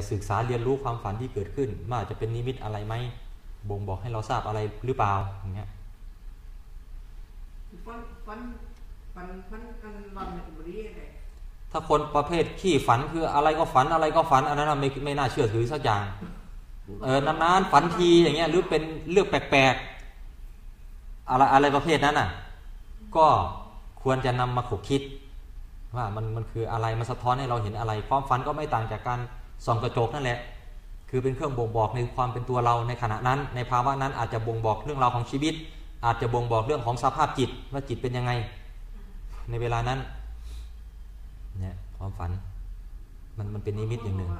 แต่ศึกษาเรียนรู้ความฝันที่เกิดขึ้นว่าจะเป็นนิมิตอะไรไหมบ่งบอกให้เราทราบอะไรหรือเปล่าอย่างเงี้ยฟันฟันฟันฟันอันวันในบริเวณไหนถ้าคนประเภทขี้ฝันคืออะไรก็ฝันอะไรก็ฝันอันนั้นนะไม่ไม่น่าเชื่อถือสักอย่างเออนานๆฝันทีอย่างเงี้ยหรือเป็นเรื่องแปลกๆอะไรอะไรประเภทนั้นน่ะ ก็ควรจะนำมาขบคิด ว่ามันมันคืออะไรมันสะท้อนให้เราเห็นอะไรความฝันก็ไม่ต่างจากการ ส่องกระจกนั่นแหละ คือเป็นเครื่องบ่งบอกในความเป็นตัวเราในขณะนั้น ในภาวะนั้นอาจจะบ่งบอกเรื่องราวของชีวิต อาจจะบ่งบอกเรื่องของสภาพจิตว่าจิตเป็นยังไง ในเวลานั้นเนี่ยความฝัน มันมันเป็นนิมิตอย่างหนึ่ง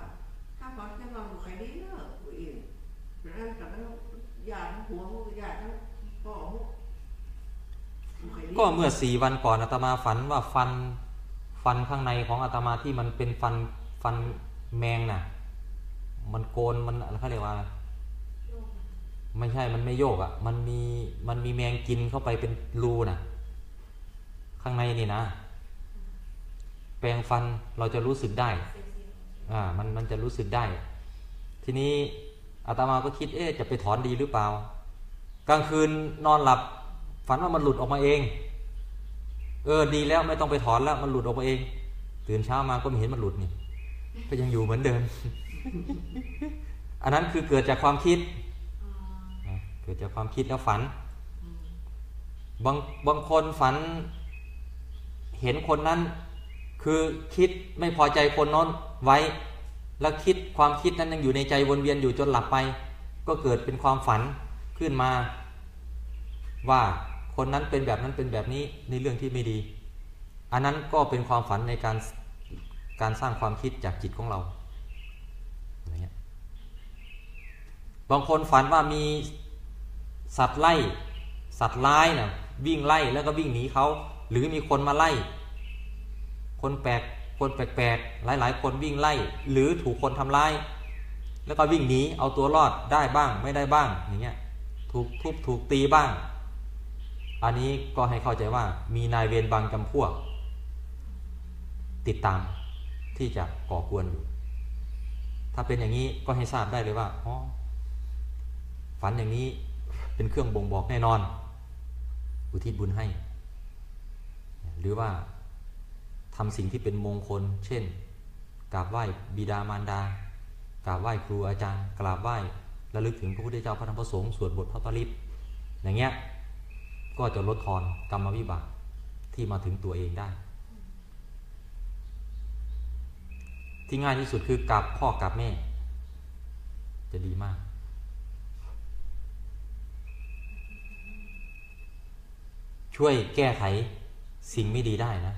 ถ้าฝันจะนอนกับใครดีเนอะผู้อื่นแล้วนั่นกับนั้นญาติทั้งผัวทั้งญาติทั้งพ่อทั้งใครดีก็เมื่อสี่วันก่อนอาตมาฝันว่าฟันฟันข้างในของอาตมาที่มันเป็นฟันฟัน แมงน่ะ มันโกนมันอะไรเขาเรียกว่า ไม่ใช่มันไม่โยกอะ่ะ มันมีมันมีแมงกินเข้าไปเป็นรูน่ะ ข้างในนี่นะ แปรงฟันเราจะรู้สึกได้ อ่า มันมันจะรู้สึกได้ ทีนี้อาตมาก็คิดเอ๊ะจะไปถอนดีหรือเปล่า กลางคืนนอนหลับ ฝันว่ามันหลุดออกมาเอง เออดีแล้วไม่ต้องไปถอนแล้วมันหลุดออกมาเอง ตื่นเช้ามาก็ไม่เห็นมันหลุดนี่ ก็ยังอยู่เหมือนเดิม อันนั้นคือเกิดจากความคิด เกิดจากความคิดแล้วฝัน บางบางคนฝัน เห็นคนนั้น คือคิดไม่พอใจคนโน้นไว้ แล้วคิดความคิดนั้นยังอยู่ในใจวนเวียนอยู่จนหลับไป ก็เกิดเป็นความฝันขึ้นมา ว่าคนนั้นเป็นแบบนั้นเป็นแบบนี้ในเรื่องที่ไม่ดี อันนั้นก็เป็นความฝันในการ การสร้างความคิดจากจิตของเราอย่างเงี้ยบางคนฝันว่ามีสัตว์ไล่ สัตว์ร้ายนะ่ะวิ่งไล่แล้วก็วิ่งหนีเขาหรือมีคนมาไล่ คนแปลกคนแปลกๆหลายๆ คนวิ่งไล่ หรือถูกคนทำร้าย แล้วก็วิ่งหนีเอาตัวรอดได้บ้างไม่ได้บ้างอย่างเงี้ยถูกทุบถูกตีบ้าง อันนี้ก็ให้เข้าใจว่ามีนายเวรบางจำพวก ติดตาม ที่จะก่อกวนอยู่ ถ้าเป็นอย่างนี้ก็ให้ทราบได้เลยว่าอ๋อฝันอย่างนี้เป็นเครื่องบ่งบอกแน่นอน อุทิศบุญให้ หรือว่าทำสิ่งที่เป็นมงคล เช่นกราบไหว้บิดามารดากราบไหว้ครูอาจารย์ กราบไหว้ระลึกถึงพระพุทธเจ้าพระธรรมพระสงฆ์สวดบทพระปริตอย่างเงี้ยก็จะลดทอนกรรมวิบากที่มาถึงตัวเองได้ ที่ง่ายที่สุดคือกราบพ่อกราบแม่ จะดีมาก ช่วยแก้ไขสิ่งไม่ดีได้นะ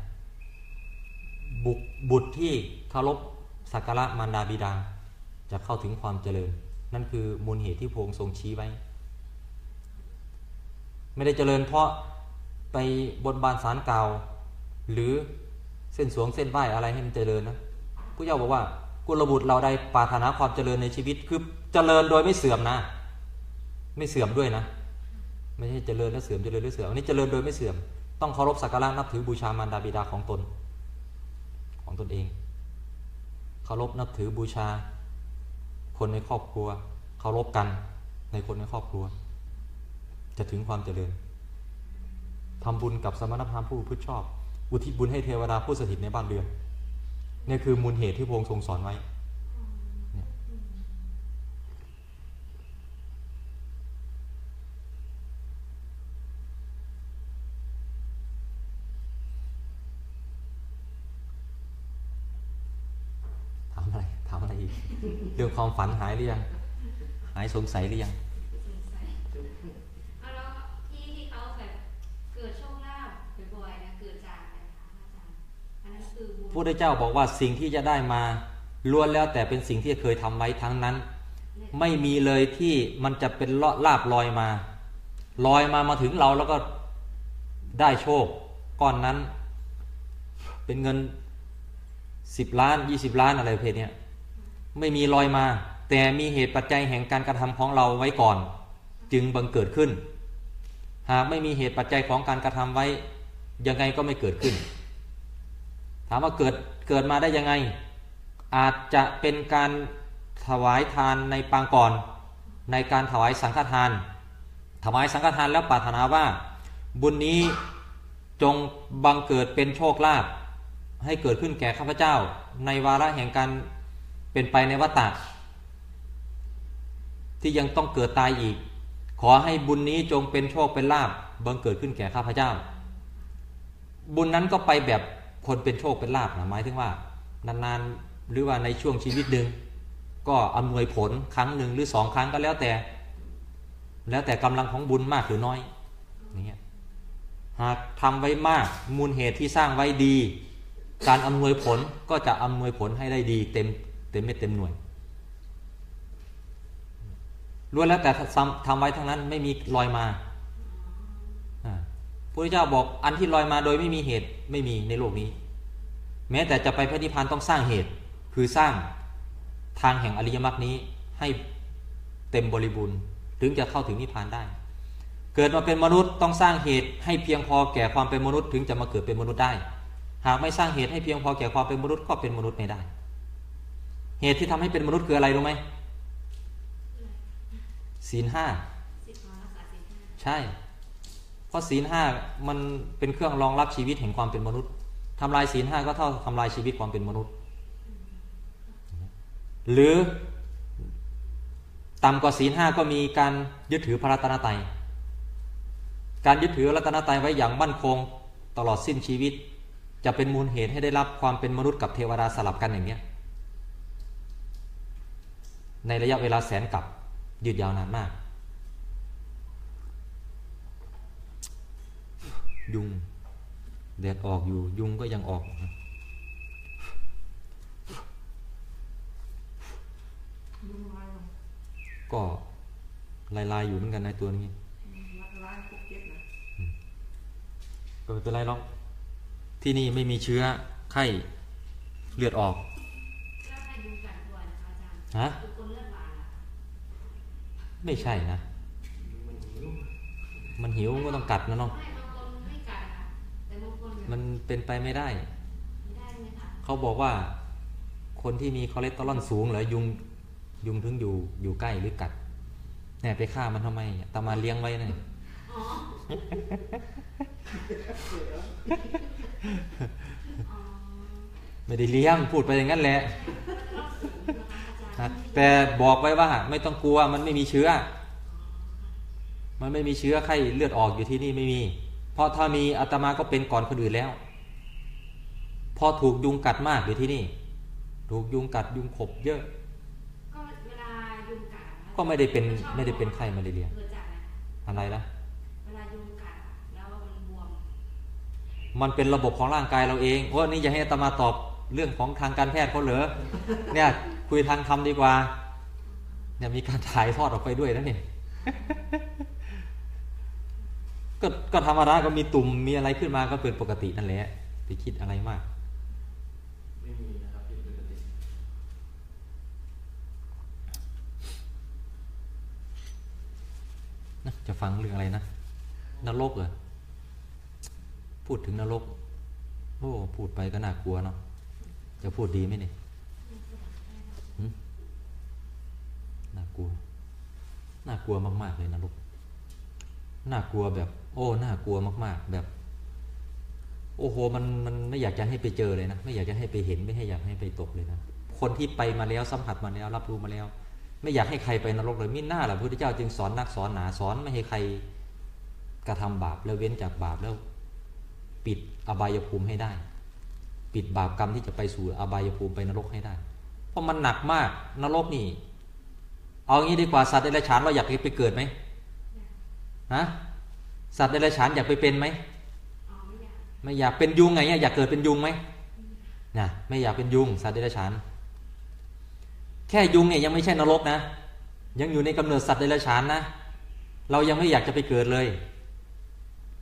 บุบุตรที่เคารพสักการะมารดาบิดา จะเข้าถึงความเจริญ นั่นคือมูลเหตุที่พงทรงชี้ไว้ ไม่ได้เจริญเพราะไปบนบานสารเก่า หรือเส้นสวงเส้นไหวอะไรให้มันเจริญนะ ผู้เจ้าบอกว่า กุลบุตรเราได้ปรารถนาความเจริญในชีวิต คือเจริญโดยไม่เสื่อมนะ ไม่เสื่อมด้วยนะ ไม่ใช่เจริญแล้วเสื่อมเจริญแล้วเสื่อมอันนี้เจริญโดยไม่เสื่อม ต้องเคารพสักการะนับถือบูชามารดาบิดาของตน ของตนเอง เคารพนับถือบูชา คนในครอบครัว เคารพกันในคนในครอบครัว จะถึงความเจริญทำบุญกับสมณพราหมณ์ผู้พุทธชอบ อุทิศบุญให้เทวดาผู้สถิตในบ้านเรือน นี่คือมูลเหตุที่พระองค์ทรงสอนไว้ ถามอะไร ถามอะไรอีก เรื่องความฝันหายหรือยัง หายสงสัยหรือยัง เอาแล้วที่ที่เขาแบบเกิดโชคลาภบ่อยๆนะเกิดจากอะไรคะอาจารย์อันนั้นคือบุญ พระพุทธเจ้าบอกว่าสิ่งที่จะได้มาล้วนแล้วแต่เป็นสิ่งที่เคยทำไว้ทั้งนั้น ไม่มีเลยที่มันจะเป็นลลาบลอยมา ลอยมามาถึงเราแล้วก็ได้โชคก้อนนั้น เป็นเงินสิบล้านยี่สิบล้านอะไรเพศเนี้ยไม่มีลอยมา แต่มีเหตุปัจจัยแห่งการกระทำของเราไว้ก่อน จึงบังเกิดขึ้น หากไม่มีเหตุปัจจัยของการกระทำไว้ยังไงก็ไม่เกิดขึ้นามว่าเกิดเกิดมาได้ยังไง อาจจะเป็นการถวายทานในปางก่อน ในการถวายสังฆทาน ถวายสังฆทานแล้วปรารถนาว่า บุญนี้จงบังเกิดเป็นโชคลาภให้เกิดขึ้นแก่ข้าพเจ้า ในวาระแห่งการเป็นไปในวัฏฏะที่ยังต้องเกิดตายอีก ขอให้บุญนี้จงเป็นโชคเป็นลาภบังเกิดขึ้นแก่ข้าพเจ้า บุญนั้นก็ไปแบบ คนเป็นโชคเป็นลาภนะหมายถึงว่านานๆหรือว่าในช่วงชีวิตหนึ่งก็อำนวยผลครั้งหนึ่งหรือสองครั้งก็แล้วแต่ แล้วแต่กำลังของบุญมากหรือน้อยอย่หากทำไว้มากมูลเหตุที่สร้างไว้ดี การอำนวยผลก็จะอำนวยผลให้ได้ดีเต็มเต็มเม็ดเต็มหน่วยล้วนแล้วแต่ทำไว้ทั้งนั้นไม่มีลอยมา พระพุทธเจ้าบอกอันที่ลอยมาโดยไม่มีเหตุไม่มีในโลกนี้ แม้แต่จะไปพระนิพพานต้องสร้างเหตุ คือสร้างทางแห่งอริยมรรคนี้ให้เต็มบริบูรณ์ถึงจะเข้าถึงนิพพานได้ เกิดมาเป็นมนุษย์ต้องสร้างเหตุให้เพียงพอแก่ความเป็นมนุษย์ถึงจะมาเกิดเป็นมนุษย์ได้ หากไม่สร้างเหตุให้เพียงพอแก่ความเป็นมนุษย์ก็เป็นมนุษย์ไม่ได้ เหตุที่ทำให้เป็นมนุษย์คืออะไรรู้ไหมศีลห้าสิบวันรักษาสิบห้าใช่ เพราะศีลห้ามันเป็นเครื่องรองรับชีวิตแห่งความเป็นมนุษย์ทำลายศีลห้าก็เท่าทำลายชีวิตความเป็นมนุษย์ หรือต่ำกว่าศีลห้าก็มีการยึดถือพระรัตนตรัย การยึดถือรัตนตรัยไว้อย่างมั่นคงตลอดสิ้นชีวิต จะเป็นมูลเหตุให้ได้รับความเป็นมนุษย์กับเทวดาสลับกันอย่างเนี้ยในระยะเวลาแสนกับยืดยาวนานมาก ยุง แดดออกอยู่ ยุงก็ยังออกนะลุงลายลงก็ลายๆอยู่เหมือนกันในะตัวนี้รักลายคุกเก็บนะก็ไม่เป็นไรหรอก ที่นี่ไม่มีเชื้อไข้เลือดออกก็ให้ยุงกัดด้วยนะคะอาจารย์ฮะคือคนเลือดหวานอะไม่ใช่นะ มันหิวก็ต้องกัดนะน้อง มันเป็นไปไม่ได้ไม่ได้ไหมคะเขาบอกว่าคนที่มีคอเลสเตอรอลสูงเหรอยุงยุงถึงอยู่อยู่ใกล้หรือกัดเนี่ยไปฆ่ามันทำไมตามมาเลี้ยงไว้เนี่ยอ๋ออ๋อไม่ได้เลี้ยงพูดไปอย่างนั้นแหละรอบสูงนะคะอาจารย์นะแต่บอกไว้ว่าไม่ต้องกลัวมันไม่มีเชื้อ มันไม่มีเชื้อไข้เลือดออกอยู่ที่นี่ไม่มี เพราะถ้ามีอาตมาก็เป็นก่อนคนอื่นแล้ว พอถูกยุงกัดมากอยู่ที่นี่ ถูกยุงกัดยุงขบเยอะ ก็เวลายุงกัดอะก็ไม่ได้เป็นชอบไม่ได้เป็นไข้มาเรียเกิดจากอะไรคะอะไรนะเวลายุงกัดอะแล้วมันบวมมันเป็นระบบของร่างกายเราเองโอ้นี่อย่าให้อาตมาตอบเรื่องของทางการแพทย์เขาเหรอเนี่ยคุยทางธรรมดีกว่าเนี่ยมีการถ่ายทอดออกไปด้วยนะเนี่ย ก็ก็ธรรมดาก็มีตุ่มมีอะไรขึ้นมาก็เป็นปกตินั่นแหละไปคิดอะไรมากไม่มีนะครับที่ปกตินะจะฟังเรื่องอะไรนะนรกเหรอพูดถึงนรกโอ้พูดไปก็น่ากลัวเนาะจะพูดดีไหมเนี่ยหึน่ากลัว น่ากลัวมาก ๆ เลยนรก น่ากลัวแบบ โอ้น่ากลัวมาก ๆ แบบ โอ้โหมันมันไม่อยากจะให้ไปเจอเลยนะ ไม่อยากจะให้ไปเห็นไม่ให้อยากให้ไปตกเลยนะคนที่ไปมาแล้วสัมผัสมาแล้ว รับรู้มาแล้ว ไม่อยากให้ใครไปนรกเลยมิหน้าแหละพระพุทธเจ้าจึงสอนนักสอนหนาสอนไม่ให้ใครกระทำบาปแล้วเว้นจากบาปแล้ว ปิดอบายภูมิให้ได้ ปิดบาปกรรมที่จะไปสู่อบายภูมิไปนรกให้ได้ เพราะมันหนักมากนรกนี่ เอางี้ดีกว่าสัตว์เดรัจฉานเราอยากไปเกิดไหมฮะ สัตว์เดรัจฉานอยากไปเป็นไหมอ๋อไม่อยากไม่อยากเป็นยุงไงเนี่ยอยากเกิดเป็นยุงไหมนะไม่อยากเป็นยุงสัตว์เดรัจฉาน แค่ยุงเนี่ยยังไม่ใช่นรกนะ ยังอยู่ในกำเนิดสัตว์เดรัจฉานนะ เรายังไม่อยากจะไปเกิดเลย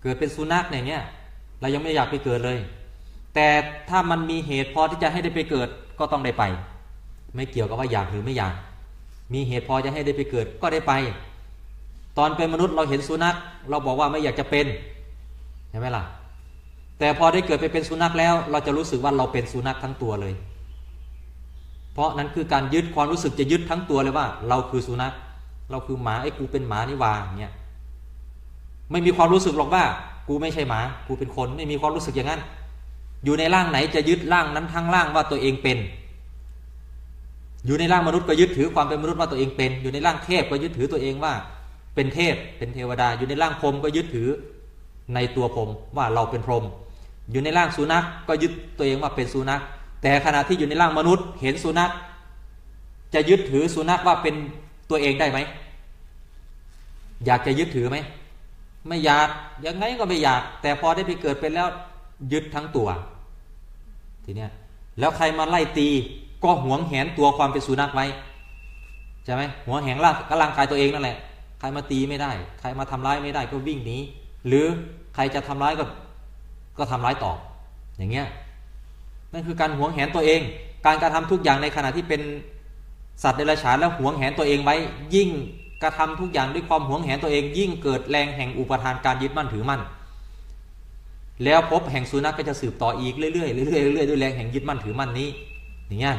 เกิดเป็นสุนัขอย่างเงี้ย เรายังไม่อยากไปเกิดเลย แต่ถ้ามันมีเหตุพอที่จะให้ได้ไปเกิดก็ต้องได้ไป ไม่เกี่ยวกับว่าอยากหรือไม่อยาก มีเหตุพอจะให้ได้ไปเกิดก็ได้ไป ตอนเป็นมนุษย์เราเห็นสุนัข เราบอกว่าไม่อยากจะเป็นใช่ไหมล่ะ แต่พอได้เกิดไปเป็นสุนัขแล้ว เราจะรู้สึกว่าเราเป็นสุนัขทั้งตัวเลย เพราะนั้นคือการยึดความรู้สึกจะยึดทั้งตัวเลยว่า เราคือสุนัข เราคือหมาไอ้กูเป็นหมานี่วาอย่างเงี้ยไม่มีความรู้สึกหรอกว่า กูไม่ใช่หมา กูเป็นคนไม่มีความรู้สึกอย่างนั้น อยู่ในร่างไหนจะยึดร่างนั้นทั้งร่างว่าตัวเองเป็น อยู่ในร่างมนุษย์ก็ยึดถือความเป็นมนุษย์ว่าตัวเองเป็น อยู่ในร่างเทพก็ยึดถือตัวเองว่า เป็นเทพเป็นเทวดา อยู่ในร่างพรหมก็ยึดถือในตัวพรหมว่าเราเป็นพรหมอยู่ในร่างสุนัขก็ยึดตัวเองว่าเป็นสุนัข แต่ขณะที่อยู่ในร่างมนุษย์ เห็นสุนัข จะยึดถือสุนัขว่าเป็นตัวเองได้ไหมอยากจะยึดถือไหมไม่อยากยังไงก็ไม่อยาก แต่พอได้ไปเกิดเป็นแล้วยึดทั้งตัว ทีเนี้ยแล้วใครมาไล่ตีก็หวงแหนตัวความเป็นสุนัขไว้ใช่ไหมหวงแหนร่างก็ร่างกายตัวเองนั่นแหละ ใครมาตีไม่ได้ ใครมาทำร้ายไม่ได้ก็วิ่งหนีหรือใครจะทำร้ายก็ก็ทำร้ายตอบอย่างเงี้ยนั่นคือการหวงแหนตัวเอง การกระทำทุกอย่างในขณะที่เป็นสัตว์เดรัจฉานแล้วหวงแหนตัวเองไว้ ยิ่งกระทำทุกอย่างด้วยความหวงแหนตัวเอง ยิ่งเกิดแรงแห่งอุปทานการยึดมั่นถือมั่น แล้วพบแห่งสุนัขก็จะสืบต่ออีกเรื่อยๆเรื่อยๆเรื่อยๆด้วยแรงแห่งยึดมั่นถือมั่นนี้อย่างเงี้ย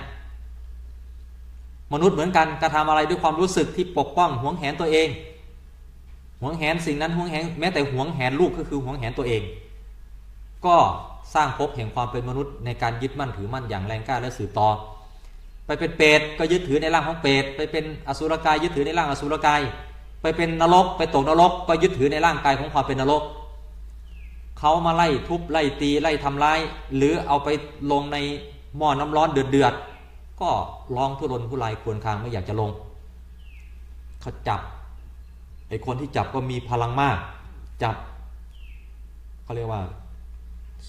มนุษย์เหมือนกันกระทำอะไรด้วยความรู้สึกที่ปกป้องหวงแหนตัวเอง หวงแหนสิ่งนั้นหวงแหนแม้แต่หวงแหนลูกก็คือหวงแหนตัวเอง ก็สร้างภพแห่งความเป็นมนุษย์ในการยึดมั่นถือมั่นอย่างแรงกล้าและสืบต่อ ไปเป็นเปรตก็ยึดถือในร่างของเปรตไปเป็นอสุรกายยึดถือในร่างอสุรกายไปเป็นนรก ไปตกนรกก็ยึดถือในร่างกายของความเป็นนรกเขามาไล่ทุบไล่ตีไล่ทำร้าย หรือเอาไปลงในหม้อน้ำร้อนเดือดเดือดๆก็ร้องทุรนทุรายควรคางไม่อยากจะลงเขาจับ ไอ้คนที่จับก็มีพลังมาก จับเขาเรียกว่า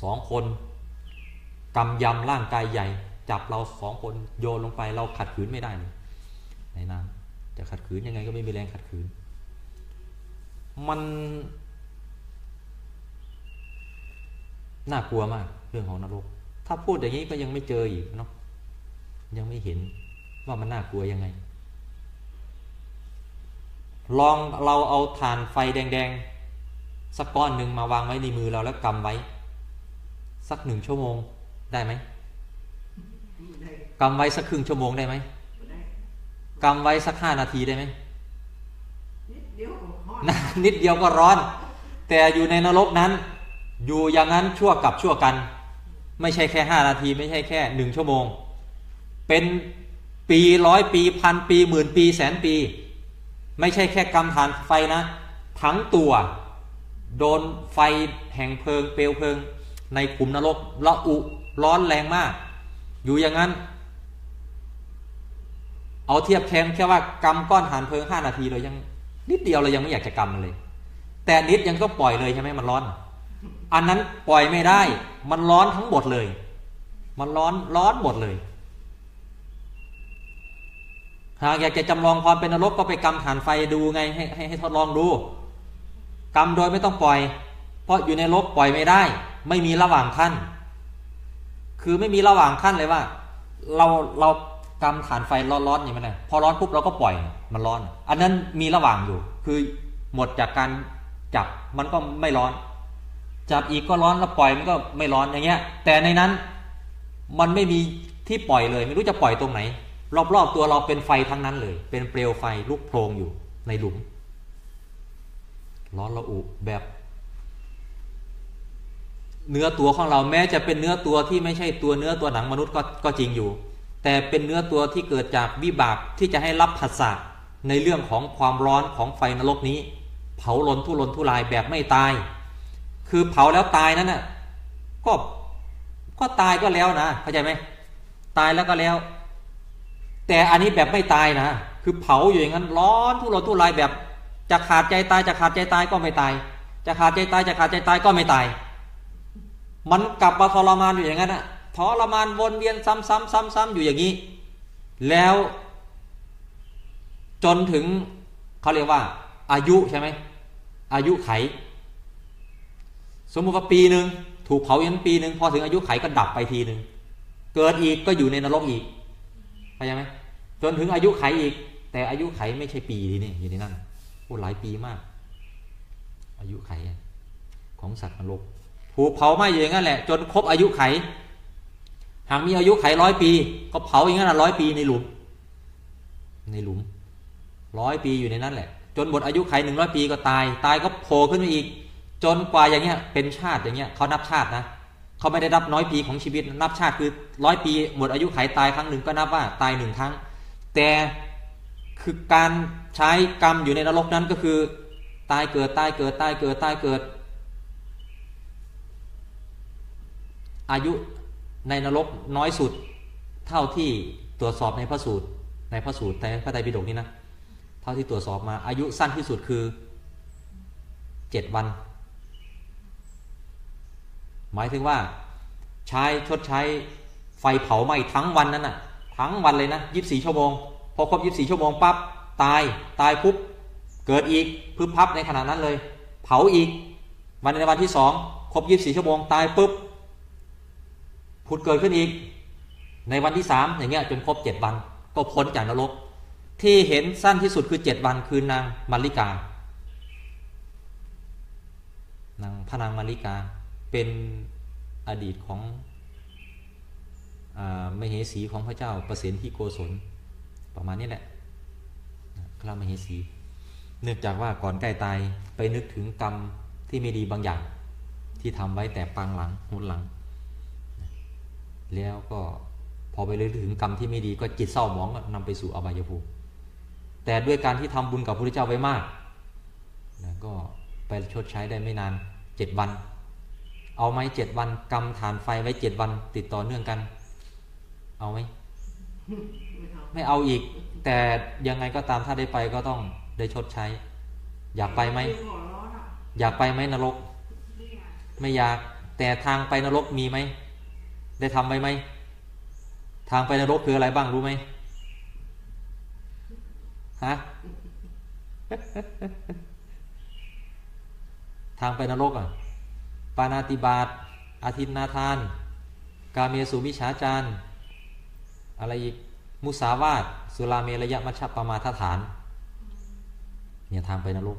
สองคนกำยำร่างกายใหญ่ จับเราสองคนโยนลงไปเราขัดขืนไม่ได้เลยในน้ำจะขัดขืนยังไงก็ไม่มีแรงขัดขืน มันน่ากลัวมากเรื่องของนรก ถ้าพูดอย่างนี้ก็ยังไม่เจออีกเนาะยังไม่เห็นว่ามันน่ากลัวยังไง ลองเราเอาถ่านไฟแดงๆ สักก้อนหนึ่งมาวางไว้ในมือเราแล้วกำไว้ สักหนึ่งชั่วโมงได้ไหมได้กำไว้สักครึ่งชั่วโมงได้ไหมได้กำไว้สักห้านาทีได้ไหมนิดเดียวก็ฮอดนะนิดเดียวก็ร้อน แต่อยู่ในนรกนั้น อยู่อย่างนั้นชั่วกับชั่วกัน ไม่ใช่แค่ห้านาที ไม่ใช่แค่หนึ่งชั่วโมง เป็นปีร้อยปีพันปีหมื่นปีแสนปี ไม่ใช่แค่กำฐานไฟนะ ทั้งตัว โดนไฟแห่งเพลิงเปลวเพลิง ในขุมนรกละอุร้อนแรงมาก อยู่อย่างนั้น เอาเทียบแค่แค่ว่ากำก้อนฐานเพลิงห้านาทีเรายังนิดเดียวเรายังไม่อยากจะกำมันเลย แต่นิดยังก็ปล่อยเลยใช่ไหมมันร้อน อันนั้นปล่อยไม่ได้ มันร้อนทั้งหมดเลย มันร้อนร้อนหมดเลย หากอยากจะจำลองความเป็นนรกก็ไปกำฐานไฟดูไงให้ให้ให้ทดลองดูกำโดยไม่ต้องปล่อย เพราะอยู่ในรกปล่อยไม่ได้ ไม่มีระหว่างขั้น คือไม่มีระหว่างขั้นเลยว่า เราเรากำฐานไฟร้อนๆอย่างนี้นะพอร้อนปุ๊บเราก็ปล่อยมันร้อน อันนั้นมีระหว่างอยู่ คือหมดจากการจับมันก็ไม่ร้อน จับอีกก็ร้อนแล้วปล่อยมันก็ไม่ร้อนอย่างเงี้ย แต่ในนั้นมันไม่มีที่ปล่อยเลย ไม่รู้จะปล่อยตรงไหน รอบๆตัวเราเป็นไฟทั้งนั้นเลย เป็นเปลวไฟลุกโพลงอยู่ในหลุม ร้อนระอุแบบ เนื้อตัวของเราแม้จะเป็นเนื้อตัวที่ไม่ใช่ตัวเนื้อตัวหนังมนุษย์ก็ก็จริงอยู่ แต่เป็นเนื้อตัวที่เกิดจากวิบากที่จะให้รับผัสสะในเรื่องของความร้อนของไฟนรกนี้ เผาลนทุรนทุรายแบบไม่ตาย คือเผาแล้วตายนั้นน่ะก็ก็ตายก็แล้วนะเข้าใจไหมตายแล้วก็แล้ว แต่อันนี้แบบไม่ตายนะ คือเผาอยู่อย่างนั้นร้อนทุรนทุรายแบบจะขาดใจตายจะขาดใจตายก็ไม่ตาย จะขาดใจตายจะขาดใจตายก็ไม่ตาย มันกลับมาทรมานอยู่อย่างนั้นอะทรมานวนเวียนซ้ำๆซ้ำๆอยู่อย่างนี้ แล้วจนถึงเขาเรียกว่า อายุใช่ไหมอายุไข สมมติว่าปีหนึ่งถูกเผาอย่างนั้นปีหนึ่งพอถึงอายุไขก็ดับไปทีหนึ่งเกิดอีกก็อยู่ในนรกอีกเข้าใจไหม จนถึงอายุไขอีก แต่อายุไขไม่ใช่ปีทีนี่อยู่ในนั้นโอ้หลายปีมาก อายุไขของสัตว์นรกถูกเผาไหม้อยู่อย่างนั้นแหละ จนครบอายุไข หากมีอายุไขร้อยปี ก็เผาอย่างนั้นร้อยปีในหลุม ในหลุมร้อยปีอยู่ในนั้นแหละ จนหมดอายุไขหนึ่งร้อยปีก็ตาย ตายก็โผล่ขึ้นมาอีก จนกว่าอย่างเงี้ย เป็นชาติอย่างเงี้ยเขานับชาตินะเขาไม่ได้นับน้อยปีของชีวิตนับชาติคือร้อยปี หมดอายุไขตายครั้งหนึ่งก็นับว่าตายหนึ่งครั้ง แต่คือการใช้กรรมอยู่ในนรกนั้นก็คือ ตายเกิดตายเกิดตายเกิดตายเกิด อายุในนรกน้อยสุด เท่าที่ตรวจสอบในพระสูตร ในพระสูตรในพระไตรปิฎกนี่นะ เท่าที่ตรวจสอบมาอายุสั้นที่สุดคือเจ็ดวัน หมายถึงว่า ใช้ชดใช้ไฟเผาไหม้ทั้งวันนั้นน่ะ ทั้งวันเลยนะยีิบสี่ชั่วโมง พอครบยีิบสี่ชั่วโมงปั๊บตายตายปุ๊บเกิดอีกพึบพับในขณะนั้นเลย เผาอีก วันในวันที่สองครบยีิบสี่ชั่วโมงตายปุ๊บผุดเกิดขึ้นอีก ในวันที่สามอย่างเงี้ยจนครบเจ็ดวัน ก็พ้นจากนรก ที่เห็นสั้นที่สุดคือเจ็ดวันคือนางมาริกานางพระนางมาริกาเป็นอดีตของ มเหสีของพระเจ้าประสิทธิโกศลประมาณนี้แหละพระมเหสี เนื่องจากว่าก่อนใกล้ตายไปนึกถึงกรรมที่ไม่ดีบางอย่าง ที่ทำไว้แต่ปางหลังหุนหลัง แล้วก็พอไปเลยถึงกรรมที่ไม่ดีก็จิตเศร้าหมองนำไปสู่อบายภูมิแต่ด้วยการที่ทำบุญกับพระพุทธเจ้าไว้มากนะก็ไปชดใช้ได้ไม่นานเจ็ดวัน เอาไหมเจ็ดวันกำฐานไฟไว้เจ็ดวันติดต่อเนื่องกัน เอาไหมไม่เอาไม่เอาอีก แต่ยังไงก็ตามถ้าได้ไปก็ต้องได้ชดใช้ อยากไปไหมขอร้อนอะอยากไปไหมนรกไม่อยากไม่อยาก แต่ทางไปนรกมีไหม ได้ทำไว้ไหม ทางไปนรกคืออะไรบ้างรู้ไหมฮะทางไปนรกอะ ปานาติบาตอาทินนาทาน กาเมสุมิฉาจาร อะไรอีก มุสาวาตสุราเมระยะมัชฌปปมาทฐาน เนี่ยทางไปนรก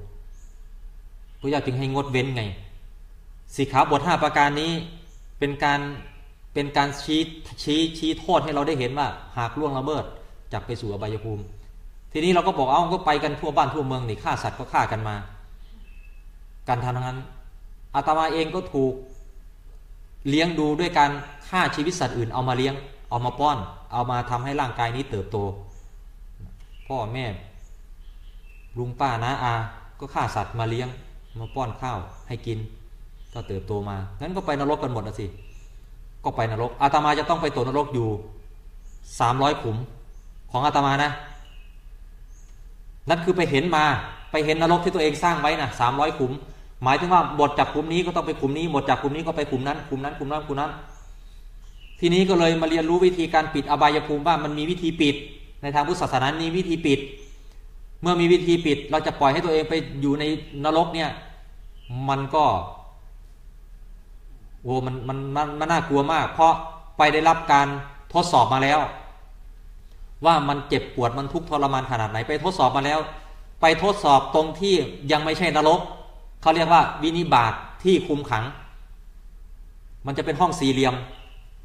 พระเจ้าจึงให้งดเว้นไงสิกขาบทห้าประการนี้เป็นการเป็นการชี้ชี้ชี้โทษให้เราได้เห็นว่า หากล่วงละเมิดจากไปสู่อบายภูมิ ทีนี้เราก็บอกเอาก็ไปกันทั่วบ้านทั่วเมืองนี่ฆ่าสัตว์ก็ฆ่ากันมา การทำทั้งนั้นอาตมาเองก็ถูกเลี้ยงดูด้วยการฆ่าชีวิตสัตว์อื่นเอามาเลี้ยงเอามาป้อน เอามาทำให้ร่างกายนี้เติบโต พ่อแม่ลุงป้าน้าอา ก็ฆ่าสัตว์มาเลี้ยงมาป้อนข้าวให้กิน ก็เติบโตมา งั้นก็ไปนรกกันหมดนะสิ ก็ไปนรก อาตมาจะต้องไปตกนรกอยู่สามร้อยขุมของอาตมานะ นั่นคือไปเห็นมา ไปเห็นนรกที่ตัวเองสร้างไว้นะสามร้อยขุม หมายถึงว่าหมดจากขุมนี้ก็ต้องไปขุมนี้ หมดจากขุมนี้ก็ไปขุมนั้น ขุมนั้น ขุมนั้น ขุมนั้น ทีนี้ก็เลยมาเรียนรู้วิธีการปิดอบายภูมิว่ามันมีวิธีปิด ในทางพุทธศาสนานี้วิธีปิด เมื่อมีวิธีปิด เราจะปล่อยให้ตัวเองไปอยู่ในนรกเนี่ย มันก็โอ้มันมันมันมันน่ากลัวมาก เพราะไปได้รับการทดสอบมาแล้ว ว่ามันเจ็บปวดมันทุกข์ทรมานขนาดไหนไปทดสอบมาแล้ว ไปทดสอบตรงที่ยังไม่ใช่นรกเขาเรียกว่าวินิบาตทที่คุมขัง มันจะเป็นห้องสี่เหลี่ยม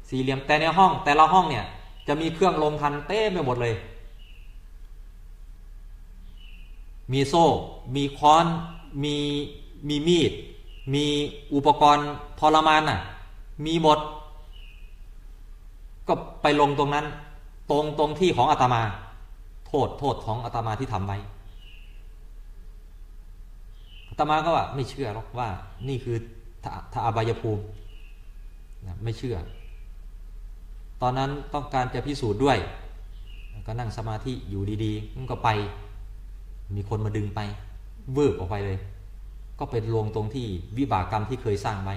สี่เหลี่ยมแต่ในห้องแต่ละห้องเนี่ยจะมีเครื่องลงทันเต้ไปหมดเลย มีโซ่ มีค้อน มีมีมีด มีอุปกรณ์ทรมานน่ะ มีหมด ก็ไปลงตรงนั้น ตรงตรงที่ของอาตมา โทษโทษของอาตมาที่ทำไว้อาตมาก็ว่าไม่เชื่อหรอกว่า นี่คือทะทะอบายภูมินะไม่เชื่อ ตอนนั้นต้องการจะพิสูจน์ด้วย ก็นั่งสมาธิอยู่ดีๆมันก็ไป มีคนมาดึงไปเวิร์บออกไปเลย ก็เป็นลงตรงที่วิบากกรรมที่เคยสร้างไว้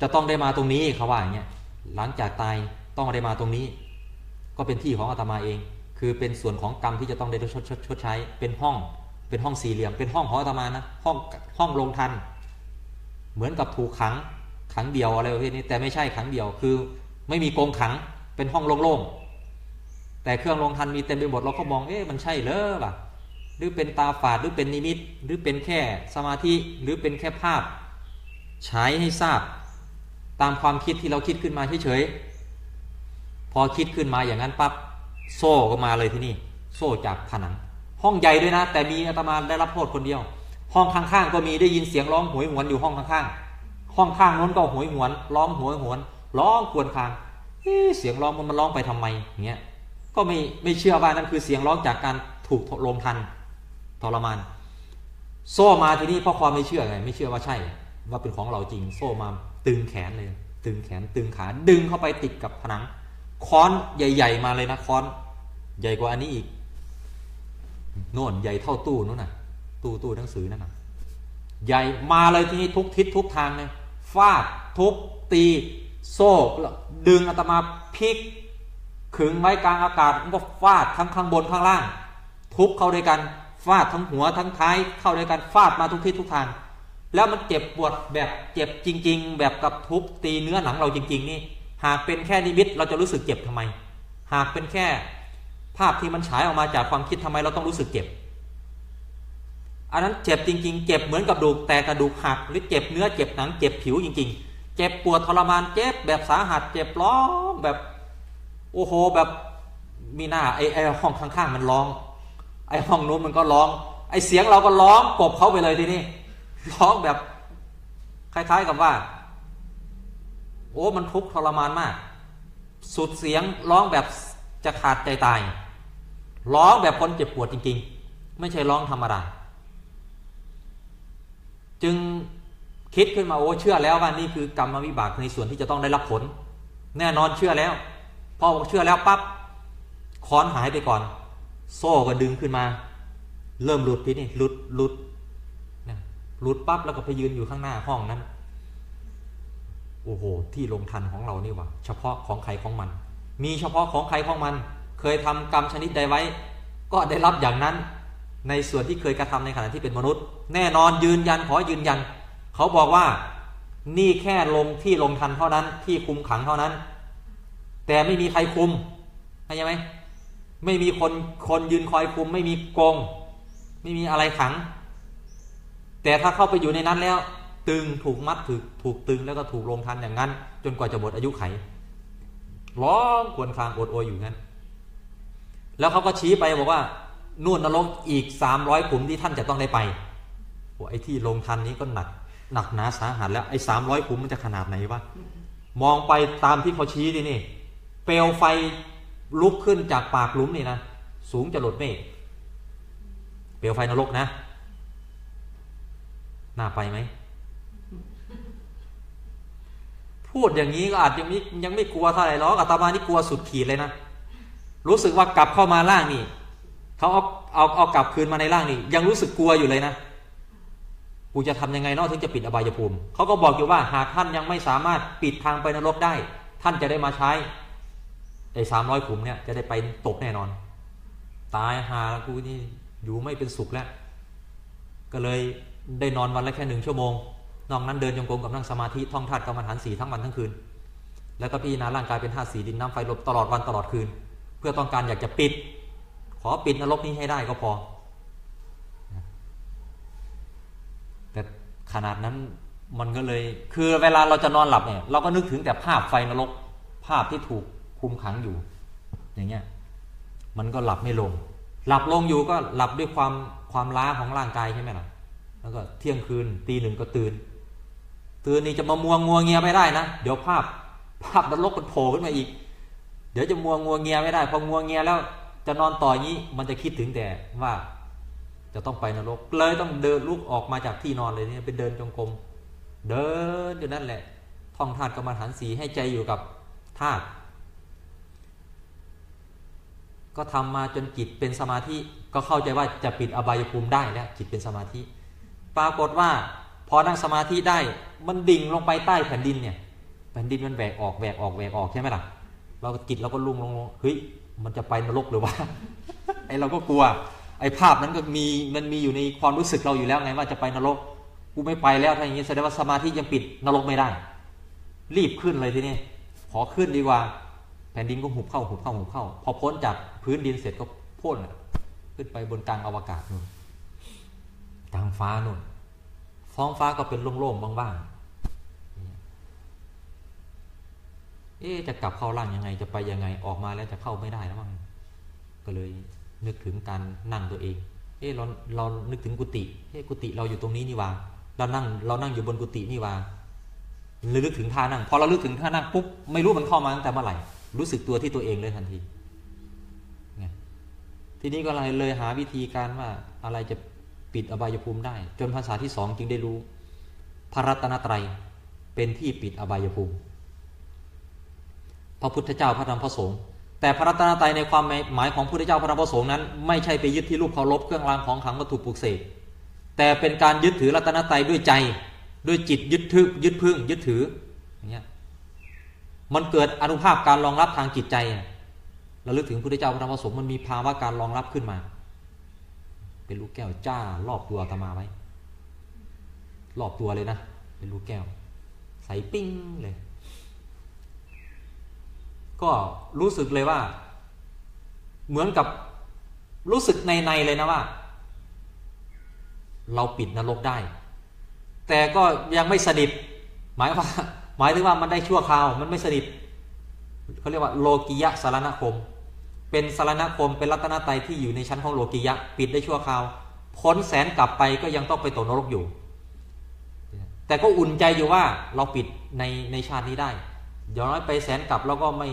จะต้องได้มาตรงนี้เขาว่าอย่างเงี้ยหลังจากตายต้องได้มาตรงนี้ ก็เป็นที่ของอาตมาเอง คือเป็นส่วนของกรรมที่จะต้องได้ชดชดชดใช้ เป็นห้อง เป็นห้องสี่เหลี่ยม เป็นห้องของอาตมานะห้องห้องลงทัน เหมือนกับถูกขังขังเดียวอะไรประเภทนี้แต่ไม่ใช่ขังเดียวคือ ไม่มีกรงขังเป็นห้องโล่งๆแต่เครื่องลงทันมีเต็มไปหมดเราก็มองเอ๊ะมันใช่เหรอล่ะหรือเป็นตาฝาดหรือเป็นนิมิต หรือเป็นแค่สมาธิหรือเป็นแค่ภาพใช้ให้ทราบ ตามความคิดที่เราคิดขึ้นมาเฉยๆพอคิดขึ้นมาอย่างนั้นปั๊บโซ่ก็มาเลยที่นี่ โซ่จากผนัง ห้องใหญ่ด้วยนะ แต่มีอาตมาได้รับโทษคนเดียว ห้องข้างๆก็มีได้ยินเสียงร้องหวยหวนอยู่ห้องข้างๆห้องข้างโน้นก็หวยหวนร้องหวยหวน ร้องควรคางเสียงร้องมันมันร้องไปทำไมอย่างเงี้ยก็ไม่ไม่เชื่อว่านั่นคือเสียงร้องจากการถูกลมทันทรมาน โซ่มาที่นี้เพราะความไม่เชื่อไงไม่เชื่อว่าใช่ ว่าเป็นของเราจริง โซ่มาตึงแขนเลย ตึงแขนตึงขาดึงเข้าไปติดกับผนัง ค้อนใหญ่ ๆ มาเลยนะค้อน ใหญ่กว่าอันนี้อีกโน่นใหญ่เท่าตู้นู้นน่ะ ตู้ตู้หนังสือนั่นน่ะใหญ่มาเลยที่นี้ทุกทิศทุกทางเลยฟาดทุบตี โซ่ดึงอาตมาพลิกขึงไว้กลางอากาศมันก็ฟาดทั้งข้างบนข้างล่าง ทุบเข้าด้วยกันฟาดทั้งหัวทั้งท้ายเข้าด้วยกันฟาดมาทุกทิศทุกทาง แล้วมันเจ็บปวดแบบเจ็บจริง ๆ แบบกับทุบตีเนื้อหนังเราจริง ๆ นี่ หากเป็นแค่นิมิตเราจะรู้สึกเจ็บทำไม หากเป็นแค่ภาพที่มันฉายออกมาจากความคิดทำไมเราต้องรู้สึกเจ็บ อันนั้นเจ็บจริง ๆ เจ็บเหมือนกับดูกแต่กระดูกหักหรือเจ็บเนื้อเจ็บหนังเจ็บผิวจริง ๆ เจ็บปวดทรมานเจ็บแบบสาหัสเจ็บร้องแบบโอ้โหแบบมีหน้าไอ้ไอ้ห้องข้างๆมันร้อง ไอ้ห้องนู้นมันก็ร้อง ไอ้เสียงเราก็ร้องกบเขาไปเลยทีนี้ร้องแบบคล้ายๆกับว่า โอ้มันทุกข์ทรมานมาก สุดเสียงร้องแบบจะขาดใจตายร้องแบบคนเจ็บปวดจริง ๆ ไม่ใช่ร้องธรรมดาจึง คิดขึ้นมาโอ้เชื่อแล้วว่านี่คือกรรมวิบากในส่วนที่จะต้องได้รับผล แน่นอนเชื่อแล้วพอบอกเชื่อแล้วปั๊บค้อนหายไปก่อน โซ่ก็ดึงขึ้นมา เริ่มหลุดทีนี่หลุดหลุดนะหลุดปั๊บแล้วก็ไปยืนอยู่ข้างหน้าห้องนั้นโอ้โหที่ลงทันของเรานี่วะเฉพาะของใครของมัน มีเฉพาะของใครของมัน เคยทำกรรมชนิดใดไว้ ก็ได้รับอย่างนั้น ในส่วนที่เคยกระทำในขณะที่เป็นมนุษย์ แน่นอนยืนยันขอยืนยัน เขาบอกว่านี่แค่ลงที่ลงทันเท่านั้น ที่คุมขังเท่านั้น แต่ไม่มีใครคุมเข้าใจไหมไม่มีคนคนยืนคอยคุม ไม่มีกงไม่มีอะไรขัง แต่ถ้าเข้าไปอยู่ในนั้นแล้ว ตึงถูกมัดถูกถูกตึงแล้วก็ถูกลงทันอย่างนั้น จนกว่าจะหมดอายุไขร้องควรครางโอดโอยอยู่งั้น แล้วเขาก็ชี้ไปบอกว่านู่นนรกอีกสามร้อยขุมที่ท่านจะต้องได้ไปโอ้ไอ้ที่ลงทันนี้ก็หนัก หนักหนาสาหัสแล้วไอ้สามร้อยขุมมันจะขนาดไหนวะมองไปตามที่เขาชี้นี่นี่ เปลวไฟลุกขึ้นจากปากหลุมนี่นะสูงจะหลดเมฆเปลวไฟนรกนะน่าไปไหมพูดอย่างนี้ก็อาจจะไม่ยังไม่กลัวเท่าไหร่หรอกอาตมานี่กลัวสุดขีดเลยนะรู้สึกว่ากลับเข้ามาล่างนี่เขาเอาเอาเอากลับคืนมาในร่างนี่ยังรู้สึกกลัวอยู่เลยนะ กูจะทำยังไงนาะถึงจะปิดอบายภูมิเขาก็บอกอยู่ว่าหากท่านยังไม่สามารถปิดทางไปนรกได้ ท่านจะได้มาใช้ไอ้สามร้อยขุมเนี่ยจะได้ไปตกแน่นอน ตายหากูนี่อยู่ไม่เป็นสุขแล้ว ก็เลยได้นอนวันละแค่หนึ่งชั่วโมง นอกนั้นเดินจงกรมกับนั่งสมาธิท่องธาตุกรรมฐานสีทั้งวันทั้งคืน แล้วก็พิจารณาร่างกายเป็นธาตุสีดินน้ำไฟลมตลอดวันตลอดคืน เพื่อต้องการอยากจะปิด ขอปิดนรกนี้ให้ได้ก็พอ แต่ ขนาดนั้นมันก็เลย คือเวลาเราจะนอนหลับเนี่ย เราก็นึกถึงแต่ภาพไฟนรก ภาพที่ถูกคุมขังอยู่ อย่างเงี้ย มันก็หลับไม่ลง หลับลงอยู่ก็หลับด้วยความความล้าของร่างกายใช่ไหมล่ะ แล้วก็เที่ยงคืนตีหนึ่งก็ตื่น ตื่นนี่จะมามัวงัวเงียไม่ได้นะ เดี๋ยวภาพภาพนรกมันโผล่ขึ้นมาอีก เดี๋ยวจะมัวงัวเงียไม่ได้ พองัวเงียแล้วจะนอนต่ออย่างนี้ มันจะคิดถึงแต่ว่า จะต้องไปนรก เลยต้องเดินลุกออกมาจากที่นอนเลยเนี่ยเป็นเดินจงกรมเดินอยู่นั่นแหละ ท่องธาตุกรรมฐานสีให้ใจอยู่กับธาตุก็ทำมาจนจิตเป็นสมาธิก็เข้าใจว่าจะปิดอบายภูมิได้แล้วจิตเป็นสมาธิ ปรากฏว่าพอนั่งสมาธิได้มันดิ่งลงไปใต้แผ่นดินเนี่ยแผ่นดินมันแหวกออกแหวกออกแหวกออกใช่ไหมล่ะ เราจิตเราก็ลุ่งลงเฮ้ยมันจะไปนรกหรือว่าไอเราก็กลัว ไอภาพนั้นก็มีมันมีอยู่ในความรู้สึกเราอยู่แล้วไงว่าจะไปนรกกูไม่ไปแล้วถ้าอย่างนี้แสดงว่าสมาธิยังปิดนรกไม่ได้ รีบขึ้นเลยทีนี้ขอขึ้นดีกว่า แผ่นดินก็หุบเข้าหุบเข้าหุบเข้า พอพ้นจากพื้นดินเสร็จก็พ่นขึ้นไปบนกลางอวกาศนู่นกลางฟ้านู่นท้องฟ้าก็เป็นโล่งๆบ้างๆเอ๊ะจะกลับเข้าร่างยังไงจะไปยังไงออกมาแล้วจะเข้าไม่ได้แล้วมั้งก็เลย นึกถึงการนั่งตัวเอง เอ๊ะเราเรานึกถึงกุฏิเอ๊ะกุฏิเราอยู่ตรงนี้นี่ว่า เรานั่งเรานั่งอยู่บนกุฏินี่ว่าระลึกถึงท่านั่ง พอเราลึกถึงท่านั่งปุ๊บไม่รู้มันเข้ามาตั้งแต่เมื่อไหร่ รู้สึกตัวที่ตัวเองเลยทันทีทีนี้ก็เลยเลยหาวิธีการว่าอะไรจะปิดอบายภูมิได้ จนภาษาที่สองจึงได้รู้ พระรัตนตรัยเป็นที่ปิดอบายภูมิ พระพุทธเจ้าพระธรรมพระสงฆ์ แต่พระรัตนตรัยในความหมายของพระพุทธเจ้าพระธรรมพระสงฆ์นั้น ไม่ใช่ไปยึดที่รูปเคารพเครื่องรางของขลังวัตถุปลุกเสกแต่เป็นการยึดถือรัตนตรัยด้วยใจ ด้วยจิตยึดถือยึดพึ่ง ยึดถืออย่างเงี้ยมันเกิดอนุภาพการรองรับทางจิตใจเราลึกถึงพระพุทธเจ้าพระธรรมพระสงฆ์มันมีภาวะการรองรับขึ้นมา เป็นลูกแก้วจ้ารอบตัวอาตมาไว้รอบตัวเลยนะ เป็นลูกแก้ว ใสปิ้งเลย ก็รู้สึกเลยว่า เหมือนกับรู้สึกในในเลยนะว่า เราปิดนรกได้ แต่ก็ยังไม่สนิทหมายว่า หมายถึงว่ามันได้ชั่วคราวมันไม่สนิทเขาเรียกว่าโลกิยะสารณคม เป็นสารณคมเป็นรัตนตรัยที่อยู่ในชั้นของโลกิยะ ปิดได้ชั่วคราวพ้นแสนกลับไปก็ยังต้องไปตกนรกอยู่ แต่ก็อุ่นใจอยู่ว่าเราปิดในในชาตินี้ได้ อย่างน้อยไปแสนกลับแล้วก็ไม่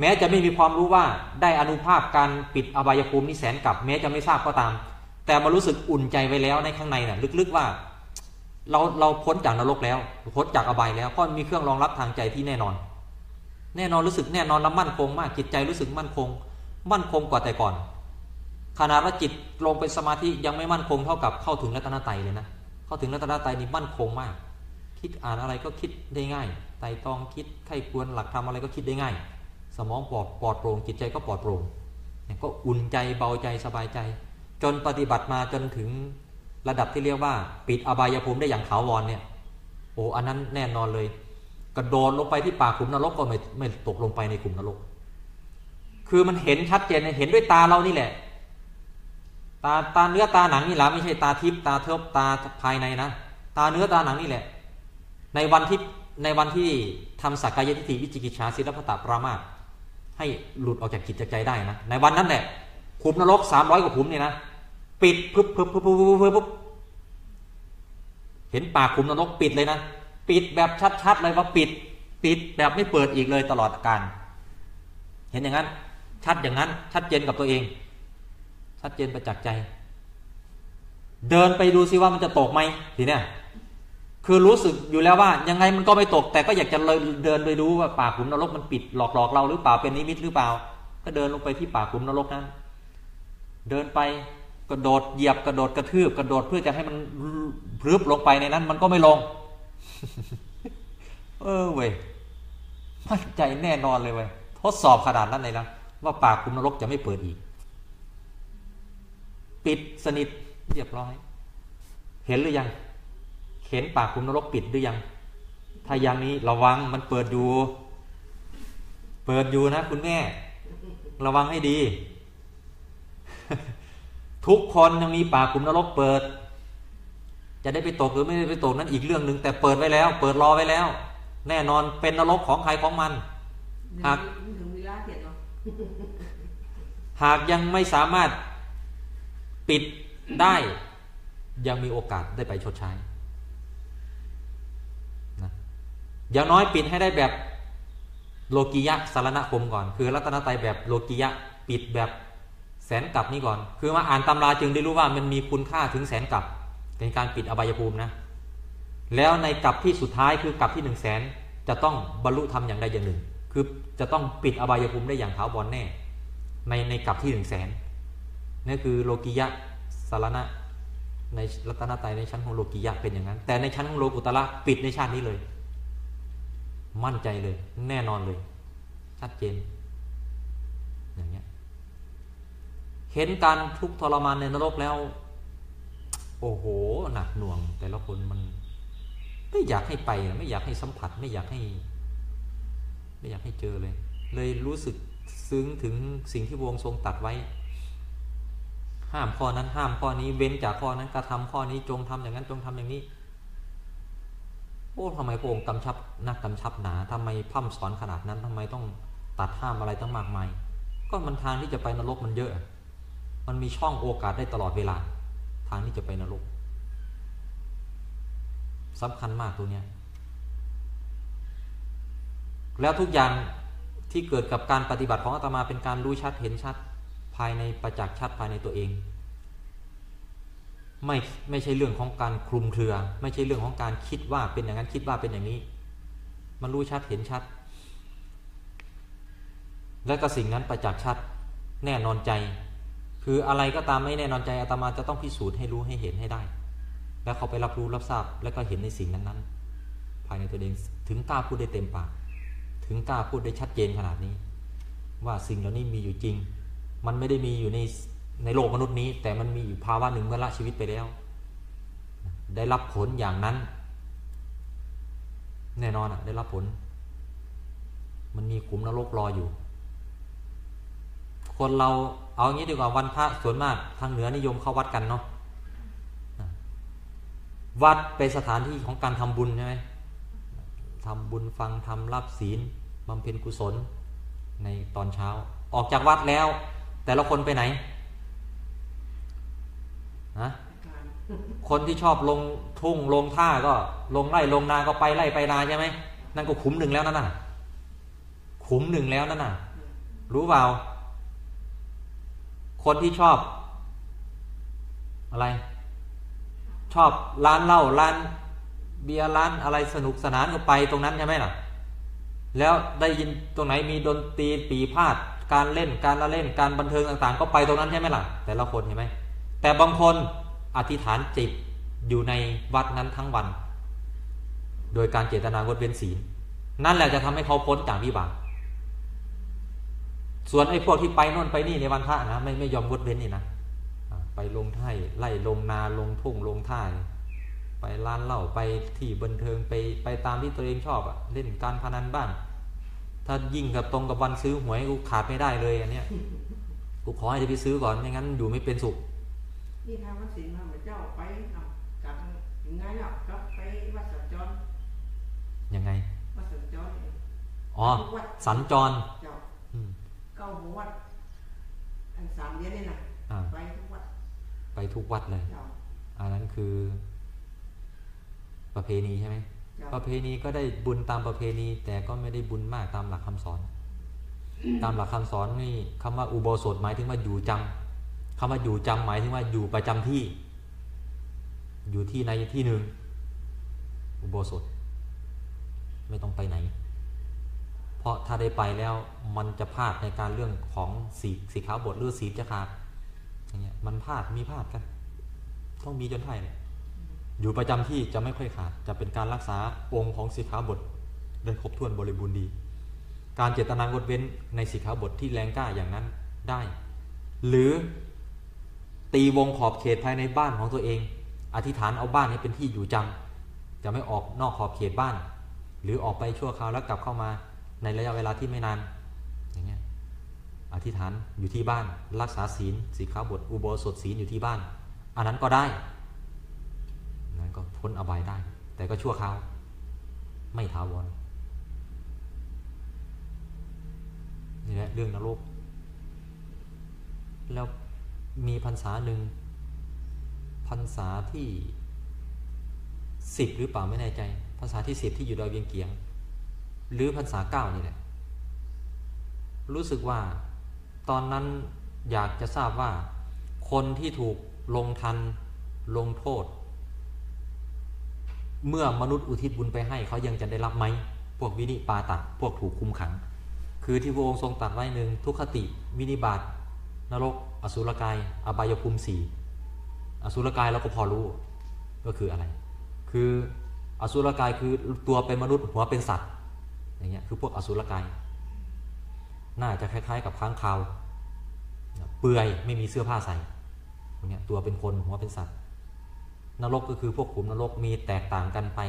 แม้จะไม่มีความรู้ว่าได้อนุภาพการปิดอบายภูมินี้แสนกลับ แม้จะไม่ทราบก็ตาม แต่มารู้สึกอุ่นใจไว้แล้วในข้างในน่ะลึกๆว่า เราเราพ้นจากนรกแล้วพ้นจากอบายแล้วก็มีเครื่องรองรับทางใจที่แน่นอน แน่นอนรู้สึกแน่นอนและมั่นคงมากจิตใจรู้สึกมั่นคง มั่นคงกว่าแต่ก่อนขณะว่าจิตลงเป็นสมาธิยังไม่มั่นคงเท่ากับเข้าถึงรัตนตรัยเลยนะเข้าถึงรัตนตรัยนี่มั่นคงมาก คิดอ่านอะไรก็คิดได้ง่าย ไต่ตองคิดไข้ควรหลักธรรมอะไรก็คิดได้ง่าย สมองปลอดปลอดโปร่งจิตใจก็ปลอดโปร่งก็อุ่นใจเบาใจสบายใจ จนปฏิบัติมาจนถึงระดับที่เรียกว่า ปิดอบายภูมิได้อย่างถาวรเนี่ยโอ้อันนั้นแน่นอนเลย กระโดดลงไปที่ปากขุมนรกก็ไม่ไม่ตกลงไปในขุมนรก คือมันเห็นชัดเจนเห็นด้วยตาเรานี่แหละ ตาตาเนื้อตาหนังนี่แหละไม่ใช่ตาทิพตาเทิบตาภายในนะตาเนื้อตาหนังนี่แหละ ในวันที่ ในวันที่ทำสักกายทิฏฐิวิจิกิจฉาศิลปตะปรามาให้หลุดออกจากจิตจากใจได้นะ ในวันนั้นแหละขุมนรกสามร้อยกว่าขุมนี่ยนะ ปิดพึบพึบพึบพึบพึบพึบเห็นปากขุมนรกปิดเลยนะ ปิดแบบชัดๆเลยว่าปิด ปิดแบบไม่เปิดอีกเลยตลอดการ เห็นอย่างนั้น ชัดอย่างนั้น ชัดเจนกับตัวเอง ชัดเจนประจักษ์ใจ เดินไปดูซิว่ามันจะตกไหมทีเนี้ย คือรู้สึกอยู่แล้วว่ายังไงมันก็ไม่ตก แต่ก็อยากจะเลยเดินไปดูว่าปากขุมนรกมันปิดหลอกหลอกเราหรือเปล่าเป็นนิมิตหรือเปล่า ก็เดินลงไปที่ปากขุมนรกนั้น เดินไปกระโดดเหยียบกระโดดกระทืบกระโดดเพื่อจะให้มันพรึบลงไปในนั้น มันก็ไม่ลง เออเว้ยมั่นใจแน่นอนเลยเว้ยทดสอบขนาดนั้นเลยนะว่าปากขุมนรกจะไม่เปิดอีก ปิดสนิทเรียบร้อย เห็นหรือยัง เห็นปากขุมนรกปิดหรือยัง ถ้ายังนี้ระวังมันเปิดอยู่ เปิดอยู่นะคุณแม่ ระวังให้ดี ทุกคนยังมีปากขุมนรกเปิด จะได้ไปตกหรือไม่ได้ไปตกนั้นอีกเรื่องหนึ่งแต่เปิดไว้แล้ว เปิดรอไว้แล้ว แน่นอนเป็นนรกของใครของมันหากถึงเวลาเสร็จเนาะหากยังไม่สามารถปิดได้ยังมีโอกาสได้ไปชดใช้นะ อย่างน้อยปิดให้ได้แบบโลกิยะสารณคมก่อน คือรัตนตรัยแบบโลกิยะปิดแบบแสนกลับนี้ก่อน คือมาอ่านตำราจึงได้รู้ว่ามันมีคุณค่าถึงแสนกลับเป็นการปิดอบายภูมินะ แล้วในกลับที่สุดท้ายคือกลับที่หนึ่งแสนจะต้องบรรลุธรรมอย่างใดอย่างหนึ่ง คือจะต้องปิดอบายภูมิได้อย่างถาวรแน่ ในในกลับที่หนึ่งแสนนี่คือโลกิยะสารณะในรัตนตรัยในชั้นของโลกิยะเป็นอย่างนั้น แต่ในชั้นของโลกุตละปิดในชาตินี้เลย มั่นใจเลย แน่นอนเลย ชัดเจน อย่างเงี้ย เห็นการทุกข์ทรมานในนรกแล้ว โอ้โห หนักหน่วง แต่ละคนมัน ไม่อยากให้ไปไม่อยากให้สัมผัส ไม่อยากให้ ไม่อยากให้เจอเลย เลยรู้สึกซึ้งถึงสิ่งที่วงทรงตัดไว้ ห้ามข้อนั้นห้ามข้อนี้ เว้นจากข้อนั้นกระทำข้อนี้จงทำอย่างนั้นจงทำอย่างนี้ โอ้ทำไมพระองค์กำชับนักกำชับหนาทำไมพร่ำสอนขนาดนั้นทำไมต้องตัดห้ามอะไรตั้งมากมาย ก็มันทางที่จะไปนรกมันเยอะ มันมีช่องโอกาสได้ตลอดเวลา ทางที่จะไปนรกสำคัญมากตัวเนี้ยแล้วทุกอย่างที่เกิดกับการปฏิบัติของอาตมาเป็นการรู้ชัดเห็นชัด ภายในประจักษ์ชัดภายในตัวเอง ไม่ไม่ใช่เรื่องของการคลุมเครือ ไม่ใช่เรื่องของการคิดว่าเป็นอย่างนั้นคิดว่าเป็นอย่างนี้ มันรู้ชัดเห็นชัด และก็สิ่งนั้นประจักษ์ชัดแน่นอนใจ คืออะไรก็ตามไม่แน่นอนใจอาตมาจะต้องพิสูจน์ให้รู้ให้เห็นให้ได้ แล้วเขาไปรับรู้รับทราบแล้วก็เห็นในสิ่งนั้นๆ ภายในตัวเองถึงกล้าพูดได้เต็มปากถึงกล้าพูดได้ชัดเจนขนาดนี้ ว่าสิ่งเหล่านี้มีอยู่จริง มันไม่ได้มีอยู่ใน ในโลกมนุษย์นี้ แต่มันมีอยู่ภาวะหนึ่งเมื่อละชีวิตไปแล้ว ได้รับผลอย่างนั้น แน่นอนอะ ได้รับผล มันมีขุมนรกรออยู่ คนเราเอางี้ดีกว่าวันพระส่วนมากทางเหนือนิยมเข้าวัดกันเนาะวัดเป็นสถานที่ของการทำบุญใช่ไหมทำบุญฟังทำรับศีลบำเพ็ญกุศลในตอนเช้า ออกจากวัดแล้ว แต่ละคนไปไหน นะคนที่ชอบลงทุ่งลงท่าก็ ลงไร่ลงนาก็ไปไร่ไปนาใช่ไหมนั่นก็ขุมหนึ่งแล้วนั่นน่ะ ขุมหนึ่งแล้วนั่นน่ะ รู้เปล่า คนที่ชอบ อะไร ชอบร้านเหล้าร้าน เบียร์ร้านอะไรสนุกสนานก็ไปตรงนั้นใช่ไหมล่ะ แล้วได้ยินตรงไหนมีดนตรีปีพาดการเล่นการละเล่นการบันเทิงต่าง ๆ ก็ไปตรงนั้นใช่ไหมล่ะ แต่ละคนเห็นไหม แต่บางคนอธิษฐานจิตอยู่ในวัดนั้นทั้งวัน โดยการเจตนางดเว้นศีล นั่นแหละจะทำให้เขาพ้นจากวิบากส่วนไอ้พวกที่ไปโน่นไปนี่ในวันพระนะไม่ไม่ยอมงดเว้นนี่นะไปลงไท่ไล่ลงนาลงทุ่งลงท่าไปร้านเหล้าไปที่บันเทิงไปไปตามที่ตัวเองชอบอะเล่นการพนันบ้าง ถ้ายิ่งกับตรงกับวันซื้อหวยกูขาดไม่ได้เลยอันเนี้ยกูขอให้ได้ไปซื้อก่อนไม่งั้นอยู่ไม่เป็นสุข นี่ทางวัดศรีมาพระเจ้าไปเอากลับยังไงเนาะกลับไปวัดสัญจรยังไงวัดสัญจรเนี่ยอ๋อวัดสัญจรเจ้าอืมเก้าหัววัดอันสามเดือนนี่นะอ่าไปทุกวัด ไปทุกวัดเลยเจ้าอันนั้นคือ ประเพณีใช่ไหมเจ้าประเพณีก็ได้บุญตามประเพณี แต่ก็ไม่ได้บุญมากตามหลักคำสอน ตามหลักคำสอนนี่คำว่าอุโบสถหมายถึงว่าอยู่จำ คำว่าอยู่จำหมายถึงว่าอยู่ประจำที่ อยู่ที่ในที่หนึ่งอุโบสถ ไม่ต้องไปไหน เพราะถ้าได้ไปแล้วมันจะพลาดในการเรื่องของสีสีขาวบทหรือสีจะขาดอย่างเงี้ยมันพลาดมีพลาดกัน ต้องมีจนไทยเลยอยู่ประจำที่จะไม่ค่อยขาด จะเป็นการรักษาองค์ของสีขาวบทได้ครบถ้วนบริบูรณ์ดี การเจตนางดเว้นในสีขาวบทที่แรงกล้าอย่างนั้นได้ หรือ ตีวงขอบเขตภายในบ้านของตัวเอง อธิษฐานเอาบ้านให้เป็นที่อยู่จำจะไม่ออกนอกขอบเขตบ้าน หรือออกไปชั่วคราวแล้วกลับเข้ามาในระยะเวลาที่ไม่นานอย่างเงี้ยอธิษฐานอยู่ที่บ้าน รักษาศีลสีขาวบทอุโบสถศีลอยู่ที่บ้าน อันนั้นก็ได้นั้นก็พ้นอบายได้ แต่ก็ชั่วคราวไม่ถาวรนี่แหละเรื่องนรกแล้ว มีพรรษาหนึ่งพรรษาที่สิบหรือเปล่าไม่แน่ใจพรรษาที่สิบที่อยู่ดอยเวียงเกียง หรือพรรษาเก้านี่แหละรู้สึกว่าตอนนั้นอยากจะทราบว่า คนที่ถูกลงทันลงโทษ เมื่อมนุษย์อุทิศบุญไปให้เขายังจะได้รับไหม พวกวินิปาตะพวกถูกคุมขัง คือที่พระองค์ทรงตรัสไว้หนึ่งทุกขติ วินิบาตนรก อสุรกาย อบายภูมิสี่อสุรกายเราก็พอรู้ก็คืออะไร คืออสุรกายคือตัวเป็นมนุษย์หัวเป็นสัตว์อย่างเงี้ยคือพวกอสุรกาย น่าจะคล้าย ๆ กับค้างคาวเปื่อยไม่มีเสื้อผ้าใส่เงี้ยตัวเป็นคนหัวเป็นสัตว์ นรกก็คือพวกขุมนรกมีแตกต่างกันไป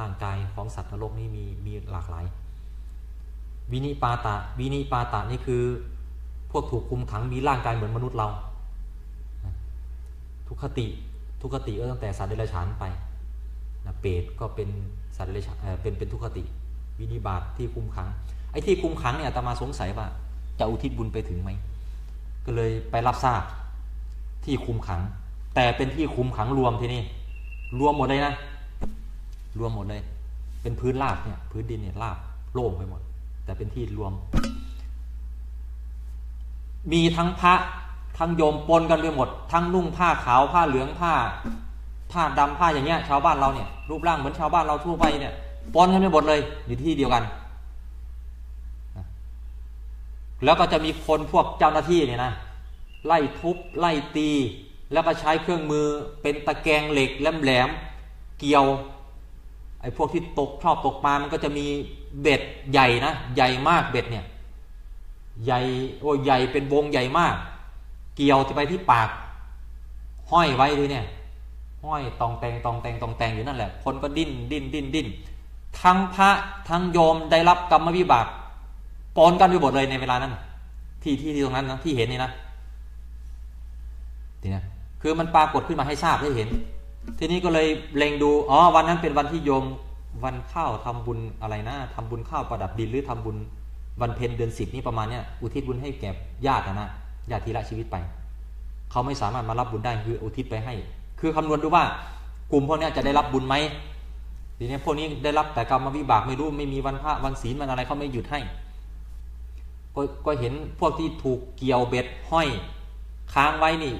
ร่างกายของสัตว์นรกนี่มีมีหลากหลาย วินิปาตะวินิปาตะนี่คือ พวกถูกคุมขังมีร่างกายเหมือนมนุษย์เรา ทุกขติทุกขติก็ตั้งแต่สัตว์เดรัจฉานไปนะเปรตก็เป็นสัตว์เดรัจฉานเป็นเป็นทุกขติ วินิบาตที่คุมขังไอ้ที่คุมขังเนี่ยตมาสงสัยว่าจะอุทิศบุญไปถึงไหมก็เลยไปรับทราบที่คุมขัง แต่เป็นที่คุมขังรวมที่นี่รวมหมดเลยนะ รวมหมดเลย เป็นพื้นราบเนี่ยพื้นดินเนี่ยราบโล่งไปหมด แต่เป็นที่รวม มีทั้งพระทั้งโยมปนกันไปหมด ทั้งนุ่งผ้าขาวผ้าเหลืองผ้า ผ้าดำผ้าอย่างเงี้ย ชาวบ้านเราเนี่ย รูปร่างเหมือนชาวบ้านเราทั่วไปเนี่ยปนกันไปหมดเลยอยู่ที่เดียวกัน แล้วก็จะมีคนพวกเจ้าหน้าที่เนี่ยนะไล่ทุบไล่ตี แล้วก็ใช้เครื่องมือเป็นตะแกรงเหล็กแหลมๆเกี่ยวไอ้พวกที่ตกชอบตกปลามันก็จะมีเบ็ดใหญ่นะใหญ่มากเบ็ดเนี่ย ใหญ่โอ้ใหญ่เป็นวงใหญ่มาก เกี่ยวไปที่ปาก ห้อยไว้เลยเนี่ยห้อยตองแตงตองแตงตองแตงอยู่นั่นแหละ คนก็ดิ้นดิ้นดิ้นดิ้นทั้งพระทั้งโยมได้รับกรรมวิบากปนกันไปหมดเลยในเวลานั้น ที่ที่ตรงนั้นนะที่เห็นนี่นะทีนี้คือมันปรากฏขึ้นมาให้ทราบให้เห็น ทีนี้ก็เลยเล็งดูอ๋อวันนั้นเป็นวันที่โยมวันข้าวทำบุญอะไรนะทำบุญข้าวประดับดินหรือทำบุญ วันเพ็ญเดือนสิบนี่ประมาณเนี้ยอุทิศบุญให้แก่ญาตินะนะญาติที่ละชีวิตไป เขาไม่สามารถมารับบุญได้คืออุทิศไปให้ คือคำนวณดูว่ากลุ่มพวกนี้จะได้รับบุญไหมทีนี้พวกนี้ได้รับแต่กรรมวิบากไม่รู้ไม่มีวันพระวันศีลวันอะไรเขาไม่หยุดให้ก็ก็เห็นพวกที่ถูกเกี่ยวเบ็ดห้อยค้างไว้นี่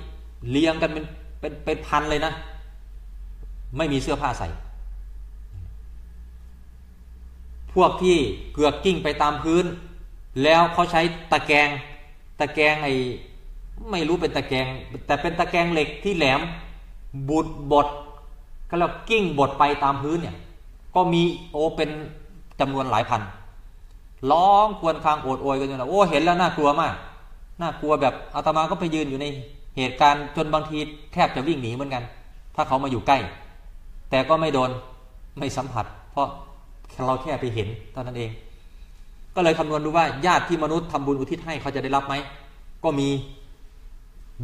เรียงกันเป็นเป็นเป็นพันเลยนะ ไม่มีเสื้อผ้าใส่ พวกที่เกือกกิ้งไปตามพื้น แล้วเขาใช้ตะแกรงตะแกรงไอ้ไม่รู้เป็นตะแกรงแต่เป็นตะแกรงเหล็กที่แหลมบุดบดก็แล้วกิ้งบดไปตามพื้นเนี่ยก็มีโอเป็นจำนวนหลายพันร้องควรคางโอดโอยกันอยู่นะโอ้เห็นแล้วน่ากลัวมากน่ากลัวแบบอาตมาก็ไปยืนอยู่ในเหตุการณ์จนบางทีแทบจะวิ่งหนีเหมือนกัน ถ้าเขามาอยู่ใกล้ แต่ก็ไม่โดนไม่สัมผัส เพราะ เราแค่ไปเห็นเท่านั้นเอง ก็เลยคำนวณดูว่าญาติที่มนุษย์ทำบุญอุทิศให้เขาจะได้รับไหมก็มี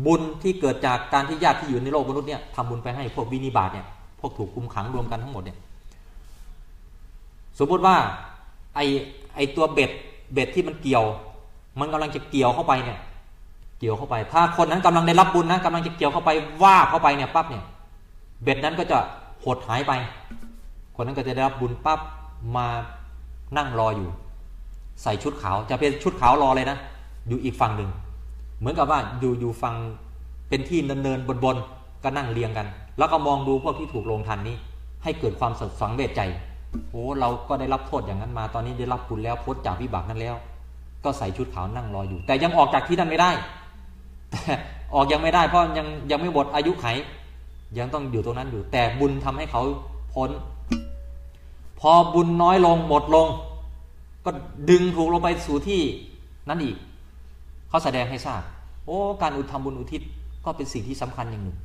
บุญที่เกิดจากการที่ญาติที่อยู่ในโลกมนุษย์เนี่ยทำบุญไปให้พวกวินิบาตเนี่ยพวกถูกคุมขังรวมกันทั้งหมดเนี่ยสมมติว่าไอไอตัวเบ็ดเบ็ดที่มันเกี่ยว มันกำลังจะเกี่ยวเข้าไปเนี่ย เกี่ยวเข้าไป ถ้าคนนั้นกำลังได้รับบุญนะกำลังจะเกี่ยวเข้าไปว่าเข้าไปเนี่ยปั๊บเนี่ย เบ็ดนั้นก็จะหดหายไป คนนั้นก็จะได้รับบุญปั๊บ มานั่งรออยู่ ใส่ชุดขาวจะเป็นชุดขาวรอเลยนะ อยู่อีกฝั่งหนึ่ง เหมือนกับว่าอยู่อยู่ฝั่งเป็นที่เนินๆบนๆก็นั่งเรียงกัน แล้วก็มองดูพวกที่ถูกลงทันนี้ ให้เกิดความสดสังเวชใจโอ้เราก็ได้รับโทษอย่างนั้นมาตอนนี้ได้รับบุญแล้วพ้นจากวิบากนั้นแล้ว ก็ใส่ชุดขาวนั่งรออยู่ แต่ยังออกจากที่นั่นไม่ได้ แต่ออกยังไม่ได้เพราะยังยังไม่หมดอายุไข ยังต้องอยู่ตรงนั้นอยู่ แต่บุญทำให้เขาพ้น พอบุญน้อยลงหมดลง ก็ดึงถูกลงไปสู่ที่นั้นอีก เขาแสดงให้ทราบ โอ้ การอุทิศบุญอุทิศก็เป็นสิ่งที่สำคัญอย่างหนึ่ง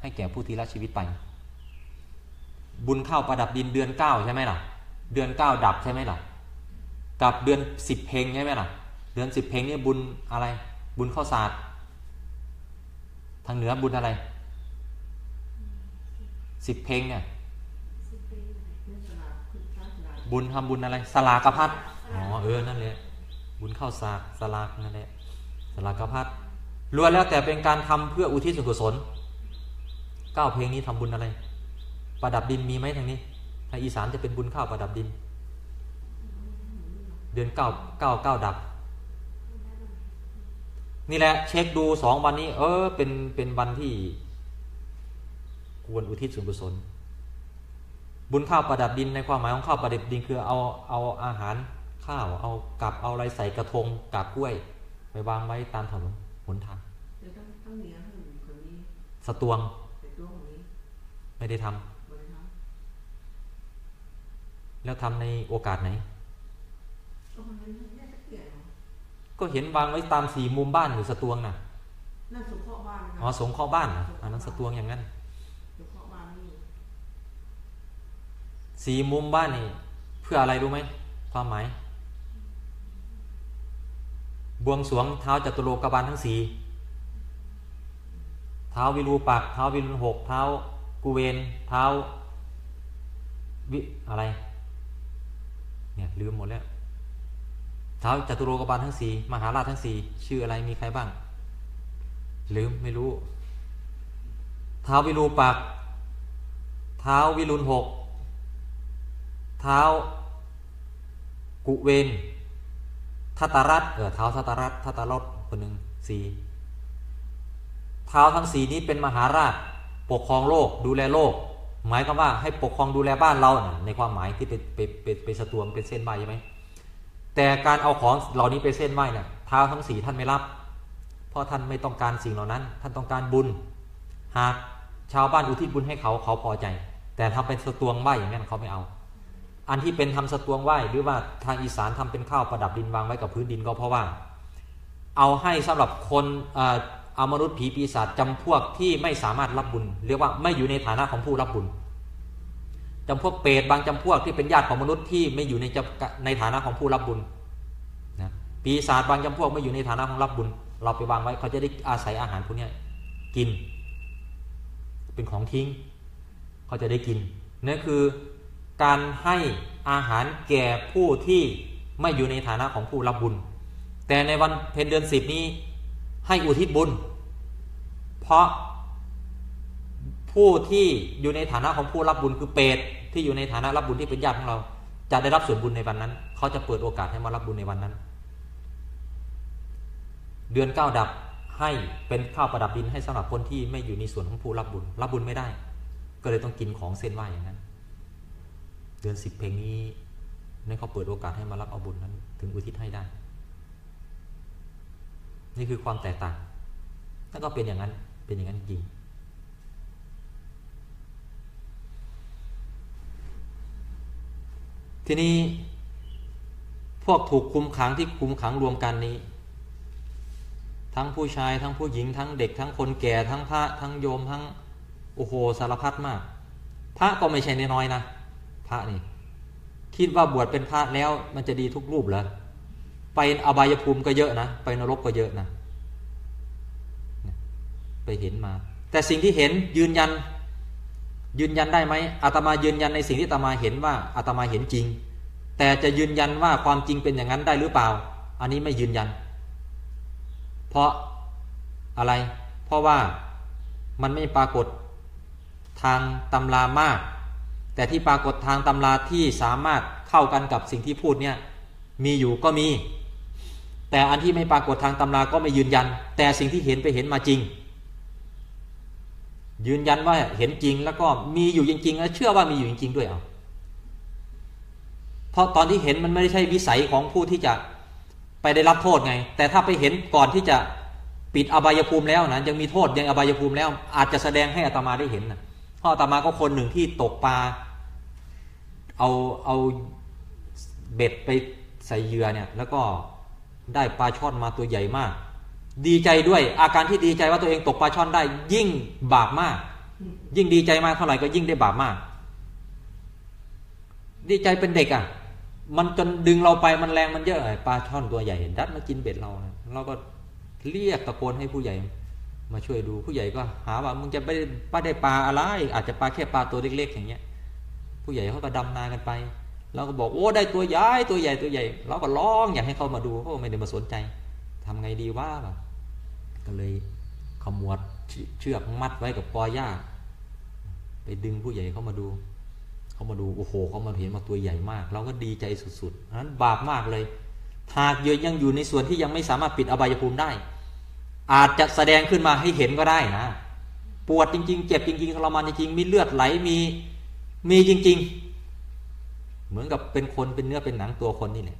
ให้แก่ผู้ที่ละชีวิตไป บุญเข้าประดับดินเดือนเก้าใช่ไหมล่ะ เดือนเก้าดับใช่ไหมล่ะ กับเดือนสิบเพลงใช่ไหมล่ะ เดือนสิบเพลงนี่บุญอะไร บุญข้าวสารทางเหนือบุญอะไรสิบเพลงเนี่ย เรื่องสลากคือพระสลาก บุญทำบุญอะไรสลากพัดอ๋อเออนั่นแหละบุญข้าวสากสลากนั่นแหละสลากพัดล้วนแล้วแต่เป็นการทำเพื่ออุทิศส่วนกุศลเก้าเพลงนี้ทำบุญอะไร ประดับดินมีไหมทางนี้ทางอีสานจะเป็นบุญข้าวประดับดิน เดือนเก้าเก้าเก้าดับ นี่แหละ เช็คดูสองวันนี้ เออเป็นเป็นวันที่ควรอุทิศส่วนกุศล บุญข้าวประดับดินในความหมายของข้าวประดับดินคือเอาเอาอาหารข้าวเอากับเอาอะไรใส่กระทงกับกล้วย ไปวางไว้ตามถนนหนทางเดี๋ยวต้องต้องเหนียวให้คนนี้สตวงแต่ตัวคนนี้ไม่ได้ทำบริหารแล้วทำในโอกาสไหนก็มันไม่ได้ตะเกียบหรอกก็เห็นวางไว้ตามสี่มุมบ้านอยู่สตวงน่ะนั่นสุขภาพบ้านนะอ๋อสงเคราะห์บ้านน่ะอันนั้นสตวงอย่างนั้น สุขภาพบ้านนี่ สี่มุมบ้านนี่เพื่ออะไรรู้ไหมความหมาย บวงสรวงเท้าจัตุโลกบาลทั้งสี่เท้าวิรูปักเท้าวิรุณหกเท้ากุเวนเท้าวิอะไร เนี่ยลืมหมดแล้วเท้าวจตุโลกบาลทั้งสี่มหาราชทั้งสี่ชื่ออะไรมีใครบ้าง ลืมไม่รู้ เท้าวิรูปักเท้าววิรุณหก เท้ากุเวนทัตตรัตเออเท้าทัตตรัตทัตตรสคนหนึ่งสี่เท้าทั้งสี่นี้เป็นมหาราช ปกครองโลกดูแลโลก หมายก็ว่าให้ปกครองดูแลบ้านเราน่ะในความหมายที่เป็นเป็นเป็นเป็นสตวงเป็นเส้นใบใช่ไหมแต่การเอาของเหล่านี้ไปเส้นไหวเนี่ยเท้าทั้งสี่ท่านไม่รับ เพราะท่านไม่ต้องการสิ่งเหล่านั้น ท่านต้องการบุญ หากชาวบ้านอุทิศบุญให้เขาเขาพอใจ แต่ทำเป็นสตวงไหวอย่างนั้นเขาไม่เอา อันที่เป็นทำสตวงไหวหรือว่าทางอีสานทำเป็นข้าวประดับดินวางไว้กับพื้นดินก็เพราะว่า เอาให้สำหรับคนเออเอามนุษย์ผีปีศาจจำพวกที่ไม่สามารถรับบุญ เรียกว่าไม่อยู่ในฐานะของผู้รับบุญจำพวกเปรตบางจำพวกที่เป็นญาติของมนุษย์ที่ไม่อยู่ในจำในฐานะของผู้รับบุญนะปีศาจบางจำพวกไม่อยู่ในฐานะของรับบุญ เราไปวางไว้เขาจะได้อาศัยอาหารพวกนี้กิน เป็นของทิ้ง เขาจะได้กินนั่นคือ การให้อาหารแก่ผู้ที่ไม่อยู่ในฐานะของผู้รับบุญ แต่ในวันเพ็ญเดือนสิบนี้ให้อุทิศบุญ เพราะผู้ที่อยู่ในฐานะของผู้รับบุญคือเปรตที่อยู่ในฐานะรับบุญที่เป็นญาติของเรา จะได้รับส่วนบุญในวันนั้น เขาจะเปิดโอกาสให้มารับบุญในวันนั้น เดือนเก้าดับให้เป็นข้าวประดับดินให้สำหรับคนที่ไม่อยู่ในส่วนของผู้รับบุญ รับบุญไม่ได้ ก็เลยต้องกินของเส้นไหวอย่างนั้น เดือนสิบเพลงนี้นี่เขาเปิดโอกาสให้มารับเอาบุญนั้น ถึงอุทิศให้ได้ นี่คือความแตกต่างนั่นก็เป็นอย่างนั้นเป็นอย่างนั้นจริงทีนี้พวกถูกคุมขังที่คุมขังรวมกันนี้ ทั้งผู้ชายทั้งผู้หญิงทั้งเด็ก ทั้งคนแก่ทั้งพระทั้งโยมทั้งโอ้โหสารพัดมาก พระก็ไม่ใช่น้อยนะ พระนี่คิดว่าบวชเป็นพระแล้วมันจะดีทุกรูปเหรอไปอบายภูมิก็เยอะนะ ไปนรกก็เยอะนะ ไปเห็นมา แต่สิ่งที่เห็นยืนยัน ยืนยันได้ไหมอาตมายืนยันในสิ่งที่อาตมาเห็นว่าอาตมาเห็นจริง แต่จะยืนยันว่าความจริงเป็นอย่างนั้นได้หรือเปล่า อันนี้ไม่ยืนยัน เพราะอะไร เพราะว่ามันไม่ปรากฏทางตำรามาก แต่ที่ปรากฏทางตำราที่สามารถเข้ากันกับสิ่งที่พูดเนี่ยมีอยู่ก็มี แต่อันที่ไม่ปรากฏทางตำราก็ไม่ยืนยัน แต่สิ่งที่เห็นไปเห็นมาจริง ยืนยันว่าเห็นจริงแล้วก็มีอยู่จริงๆและเชื่อว่ามีอยู่จริงๆด้วยเอาเพราะตอนที่เห็นมันไม่ได้ใช่วิสัยของผู้ที่จะไปได้รับโทษไง แต่ถ้าไปเห็นก่อนที่จะปิดอบายภูมิแล้วนะยังมีโทษยังอบายภูมิแล้ว อาจจะแสดงให้อาตมาได้เห็นนะเพราะอาตมาก็คนหนึ่งที่ตกปลา เอาเอาเบ็ดไปใส่เหยื่อเนี่ยแล้วก็ได้ปลาช่อนมาตัวใหญ่มาก ดีใจด้วยอาการที่ดีใจว่าตัวเองตกปลาช่อนได้ ยิ่งบาปมาก ยิ่งดีใจมากเท่าไหร่ก็ยิ่งได้บาปมาก ดีใจเป็นเด็กอะ มันจนดึงเราไปมันแรงมันเยอะปลาช่อนตัวใหญ่ดัดมากินเบ็ดเรานะเราก็เรียกตะโกนให้ผู้ใหญ่ มาช่วยดูผู้ใหญ่ก็หาว่ามึงจะไปป้าได้ปลาอะไร อาจจะปลาแค่ปลาตัวเล็ก ๆ อย่างเงี้ย ผู้ใหญ่เขาก็ดำนากันไปเราก็บอกโอ้ได้ตัวใหญ่ตัวใหญ่ตัวใหญ่ เราก็ร้องอยากให้เขามาดูเขาไม่ได้มาสนใจทำไงดีว่าก็เลยขมวดเชือกมัดไว้กับปอหญ้าไปดึงผู้ใหญ่เขามาดูเขามาดูโอ้โหเขามาเห็นมาตัวใหญ่มาก เราก็ดีใจสุดๆนั้นบาปมากเลยหากยังอยู่ในส่วนที่ยังไม่สามารถปิดอบายภูมิได้ อาจจะแสดงขึ้นมาให้เห็นก็ได้นะ ปวดจริง ๆ เจ็บจริงๆทรมานจริงๆมีเลือดไหลมี มีจริง ๆ เหมือนกับเป็นคนเป็นเนื้อเป็นหนังตัวคนนี่แหละ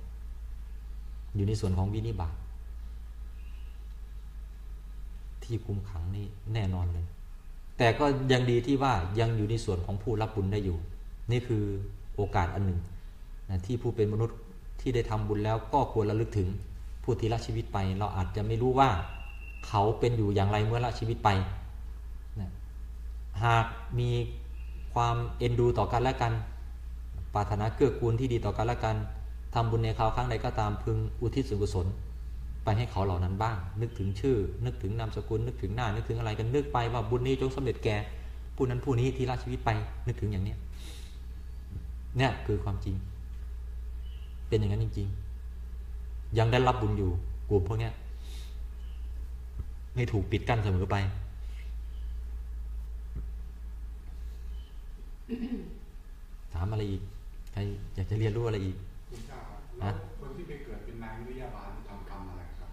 อยู่ในส่วนของวินิบาตที่คุมขังนี่แน่นอนเลย แต่ก็ยังดีที่ว่ายังอยู่ในส่วนของผู้รับบุญได้อยู่ นี่คือโอกาสอันหนึ่งนะที่ผู้เป็นมนุษย์ที่ได้ทำบุญแล้วก็ควรระลึกถึงผู้ที่ละชีวิตไป เราอาจจะไม่รู้ว่าเขาเป็นอยู่อย่างไรเมื่อละชีวิตไปนะหากมี ความเอ็นดูต่อกันและกัน ปรารถนาเกื้อกูลที่ดีต่อกันและกันทำบุญในคราวครั้งใดก็ตามพึงอุทิศส่วนกุศล ไปให้เขาเหล่านั้นบ้าง นึกถึงชื่อ นึกถึงนามสกุล นึกถึงหน้า นึกถึงอะไรกัน นึกไปว่าบุญนี้จงสำเร็จแก่ผู้นั้นผู้นี้ที่ละชีวิตไป นึกถึงอย่างเนี้ยเนี่ยคือความจริง เป็นอย่างนั้นจริง ๆ ยังได้รับบุญอยู่กลุ่มพวกเนี้ยไม่ถูกปิดกั้นเสมอไป ถามอะไรอีกใครอยากจะเรียนรู้อะไรอีกคุณเจ้าครับแล้วคนที่ไปเกิดเป็นนายวิทยาบาลทำกรรมอะไรครับ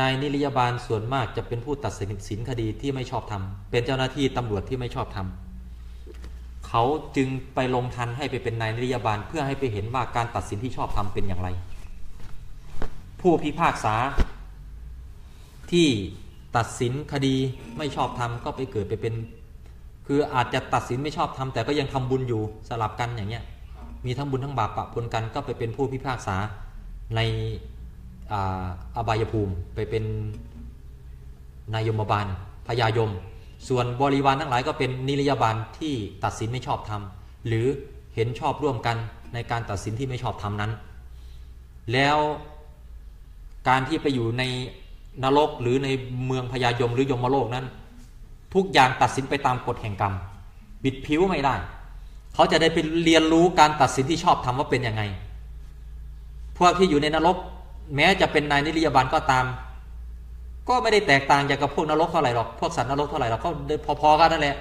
นายนิรยาบาลส่วนมากจะเป็นผู้ตัดสินสินคดีที่ไม่ชอบทำเป็นเจ้าหน้าที่ตำรวจที่ไม่ชอบทำเขาจึงไปลงทันให้ไปเป็นนายนิรยาบาลเพื่อให้ไปเห็นว่าการตัดสินที่ชอบทำเป็นอย่างไร ผู้พิพากษา ที่ตัดสินคดีไม่ชอบทำก็ไปเกิดไปเป็น คืออาจจะตัดสินไม่ชอบทำแต่ก็ยังทำบุญอยู่สลับกันอย่างเงี้ยมีทั้งบุญทั้งบาปปะปนกันก็ไปเป็นผู้พิพากษาในอาอบายภูมิไปเป็นนายมบาลพญายม ส่วนบริวารทั้งหลายก็เป็นนิรยาบาลที่ตัดสินไม่ชอบธรรมหรือเห็นชอบร่วมกันในการตัดสินที่ไม่ชอบธรรมนั้น แล้วการที่ไปอยู่ในนรกหรือในเมืองพญายมหรือยมโลกนั้น ทุกอย่างตัดสินไปตามกฎแห่งกรรม บิดผิวไม่ได้ เขาจะได้ไปเรียนรู้การตัดสินที่ชอบทำว่าเป็นยังไง พวกที่อยู่ในนรก แม้จะเป็นนายนิรยาบาลก็ตาม ก็ไม่ได้แตกต่างจากกับพวกนรกเท่าไหร่หรอก พวกสัตว์นรกเท่าไหร่หรอกก็พอๆกันนั่นแหละ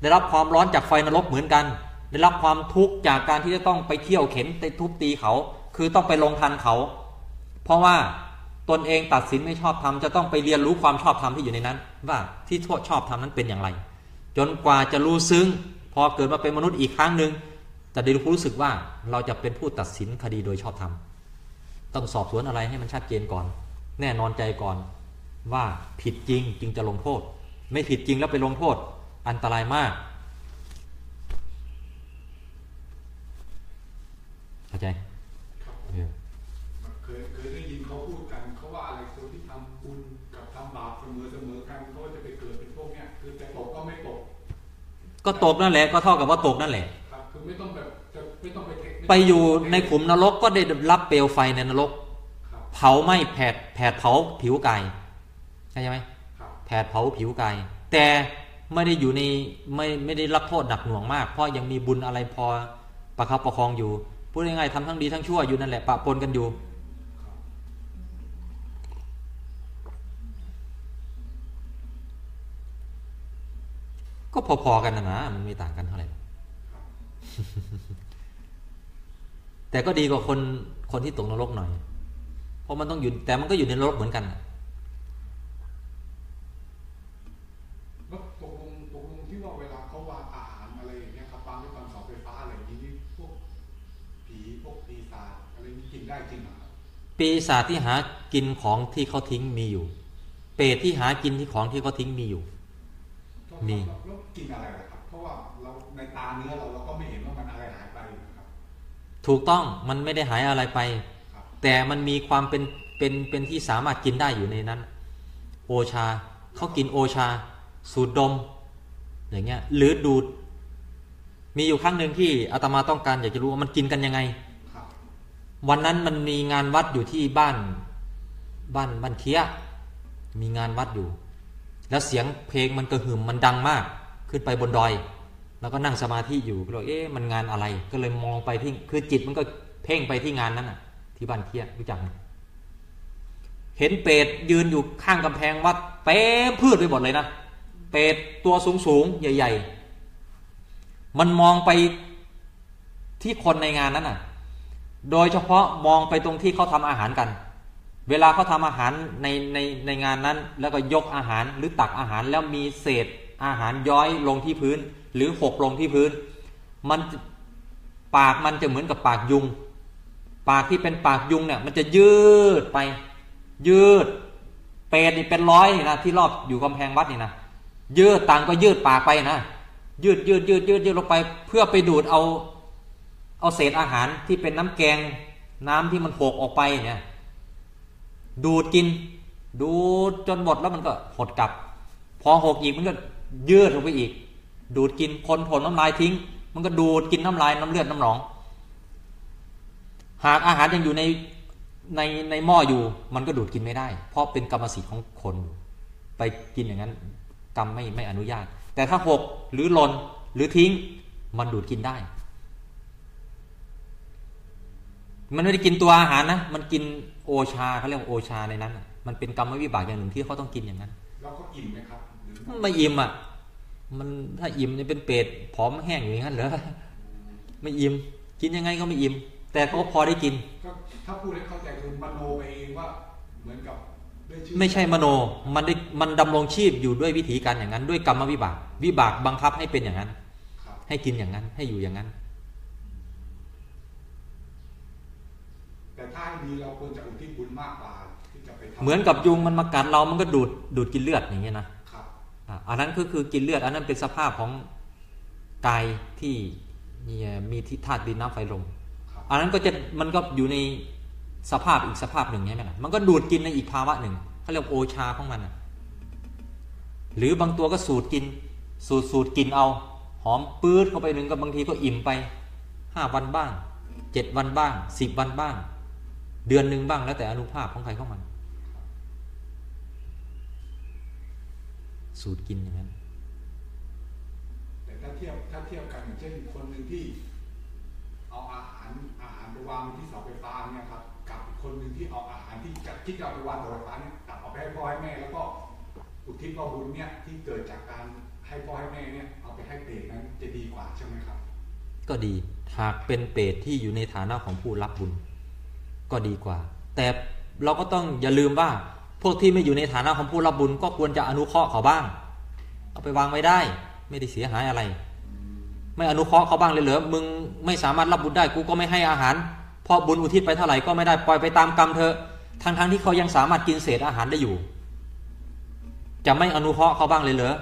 ได้รับความร้อนจากไฟนรกเหมือนกัน ได้รับความทุกข์จากการที่จะต้องไปเที่ยวเข็นไปทุบตีเขา คือต้องไปลงทันเขา เพราะว่า ตนเองตัดสินไม่ชอบทำจะต้องไปเรียนรู้ความชอบธรรมที่อยู่ในนั้น ว่าที่ทั่วชอบธรรมนั้นเป็นอย่างไร จนกว่าจะรู้ซึ้งพอเกิดมาเป็นมนุษย์อีกครั้งหนึ่งจะได้รู้สึกว่าเราจะเป็นผู้ตัดสินคดีโดยชอบธรรมต้องสอบสวนอะไรให้มันชัดเจนก่อน แน่นอนใจก่อนว่าผิดจริงจึงจะลงโทษ ไม่ผิดจริงแล้วไปลงโทษ อันตรายมากเข้าใจ ก็ตกนั่นแหละก็เท่ากับว่าตกนั่นแหละครับคือไม่ต้องแบบจะไม่ต้องไปเทคไปอยู่ในขุมนรกก็ได้รับเปลวไฟในนรกครับเผาไหม้แผดแผดเผาผิวกายใช่ไหมครับแผดเผาผิวกายแต่ไม่ได้อยู่ในไม่ไม่ได้รับโทษหนักหน่วงมาก เพราะยังมีบุญอะไรพอประคับประคองอยู่พูดง่ายๆทำทั้งดีทั้งชั่วอยู่นั่นแหละปะปนกันอยู่ ก็พอๆกันนะนะมันไม่ต่างกันเท่าไหร่แต่ก็ดีกว่าคนคนที่ตกนรกหน่อย เพราะมันต้องอยู่แต่มันก็อยู่ในนรกเหมือนกันน่ะแล้วตกลงตกลงที่ว่าเวลาเขาวางอาหารอะไรอย่างเงี้ยครับวางไว้ตามเสาไฟฟ้าอะไรอย่างนี้นี่พวกผีพวกปีศาจอะไรนี่กินได้จริงเหรอครับปีศาจที่หากินของที่เขาทิ้งมีอยู่ เปรตที่หากินที่ของที่เขาทิ้งมีอยู่ มีแล้วแล้ว กินอะไรล่ะครับ เพราะว่าเราในตาเนื้อเราเราก็ไม่เห็นว่ามันอะไรหายไปนะครับ ถูกต้องมันไม่ได้หายอะไรไปครับแต่มันมีความเป็นเป็นเป็นที่สามารถกินได้อยู่ในนั้น โอชาเขากินโอชา สูดดม อย่างเงี้ย หรือดูด มีอยู่ครั้งหนึ่งที่อาตมาต้องการอยากจะรู้ว่ามันกินกันยังไงครับวันนั้นมันมีงานวัดอยู่ที่บ้านบ้านบ้านเคียมีงานวัดอยู่ แล้วเสียงเพลงมันกระหึ่มมันดังมาก ขึ้นไปบนดอย แล้วก็นั่งสมาธิอยู่ก็เลยเอ๊ะมันงานอะไร ก็เลยมองไปที่คือจิตมันก็เพ่งไปที่งานนั้นน่ะ ที่บ้านเคียรู้จักไหมเห็นเปรตยืนอยู่ข้างกำแพงวัดเต็มพืชไปหมดเลยนะเปรตตัวสูงสูงๆใหญ่ ๆ มันมองไปที่คนในงานนั้นน่ะ โดยเฉพาะมองไปตรงที่เขาทำอาหารกัน เวลาเขาทำอาหารในในในงานนั้น แล้วก็ยกอาหารหรือตักอาหารแล้วมีเศษ อาหารย้อยลงที่พื้น หรือหกลงที่พื้น มันปากมันจะเหมือนกับปากยุง ปากที่เป็นปากยุงเนี่ยมันจะยืดไป ยืด เปรตนี่เป็นร้อยนี่นะที่รอบอยู่กำแพงวัดนี่นะยืดต่างก็ยืดปากไปนะยืดยืดยืดยืดยืดลงไป เพื่อไปดูดเอาเอาเศษอาหารที่เป็นน้ำแกง น้ำที่มันหกออกไปเนี่ยดูดกิน ดูดจนหมดแล้วมันก็หดกลับ พอหกอีกมันก็ ยืดลงไปอีก ดูดกินคนทนน้ำลายทิ้ง มันก็ดูดกินน้ำลายน้ำเลือดน้ำหนอง หากอาหารยังอยู่ในในในหม้ออยู่มันก็ดูดกินไม่ได้ เพราะเป็นกรรมสิทธิ์ของคน ไปกินอย่างนั้น กรรมไม่ไม่อนุญาต แต่ถ้าหกหรือหลนหรือทิ้ง มันดูดกินได้ มันไม่ได้กินตัวอาหารนะ มันกินโอชาเขาเรียกว่าโอชาในนั้น มันเป็นกรรมวิบากอย่างหนึ่งที่เขาต้องกินอย่างนั้น แล้วก็อิ่มไหมครับ ไม่อิ่มอะ มันถ้าอิ่มจะเป็นเปรตผอมแห้งอยู่อย่างนั้นเหรอไม่อิ่มกินยังไงก็ไม่อิ่มแต่ก็พอได้กินก็ถ้าพูดให้เข้าใจคือมโนไปเองว่าเหมือนกับด้วยชื่อไม่ใช่มโน มันได้มันดำรงชีพอยู่ด้วยวิธีการอย่างนั้น ด้วยกรรมวิบาก วิบากบังคับให้เป็นอย่างนั้นครับให้กินอย่างนั้น ให้อยู่อย่างนั้น แต่ถ้าให้ดีเราควรจะอุทิศบุญมากกว่าที่จะไปทำเหมือนกับยุงมันมากัดเรา มันก็ดูดดูดกินเลือดอย่างเงี้ยนะครับ อะอันนั้นก็คือกินเลือด อันนั้นเป็นสภาพของกายที่มีมีที่ธาตุดินน้ำไฟลมครับอันนั้นก็จะมันก็อยู่ในสภาพอีกสภาพหนึ่งใช่ไหมล่ะมันก็ดูดกินในอีกภาวะหนึ่งเขาเรียกโอชาของมันน่ะหรือบางตัวก็สูดกิน สูดสูดกินเอา หอมปื๊ดเข้าไปหนึ่งก็บางทีก็อิ่มไปห้าวันบ้างเจ็ดวันบ้างสิบวันบ้าง เดือนหนึ่งบ้างแล้วแต่อนุภาพของใครของมัน สูตรกินอย่างนั้น แต่ถ้าเทียบถ้าเทียบกันอย่างเช่นคนหนึ่งที่ เอาอาหารอาหารไปวางที่เสาไฟฟ้าเนี่ยครับกับอีกคนหนึ่งที่เอาอาหารที่จะที่จะเอาไปวางเสาไฟฟ้าเนี่ยกลับเอาไปให้พ่อให้แม่แล้วก็อุทิศว่าบุญเนี่ยที่เกิดจากการให้พ่อให้แม่เนี่ยเอาไปให้เปรตนั้นจะดีกว่าใช่ไหมครับ ก็ดีหากเป็นเปรตที่อยู่ในฐานะของผู้รับบุญ ก็ดีกว่า แต่เราก็ต้องอย่าลืมว่า พวกที่ไม่อยู่ในฐานะของผู้รับบุญก็ควรจะอนุเคราะห์เขาบ้าง เอาไปวางไว้ได้ ไม่ได้เสียหายอะไร ไม่อนุเคราะห์เขาบ้างเลยเหรอมึงไม่สามารถรับบุญได้กูก็ไม่ให้อาหารเพราะบุญอุทิศไปเท่าไหร่ก็ไม่ได้ปล่อยไปตามกรรมเธอะทั้งๆที่เขายังสามารถกินเศษอาหารได้อยู่ จะไม่อนุเคราะห์เขาบ้างเลยเหรอ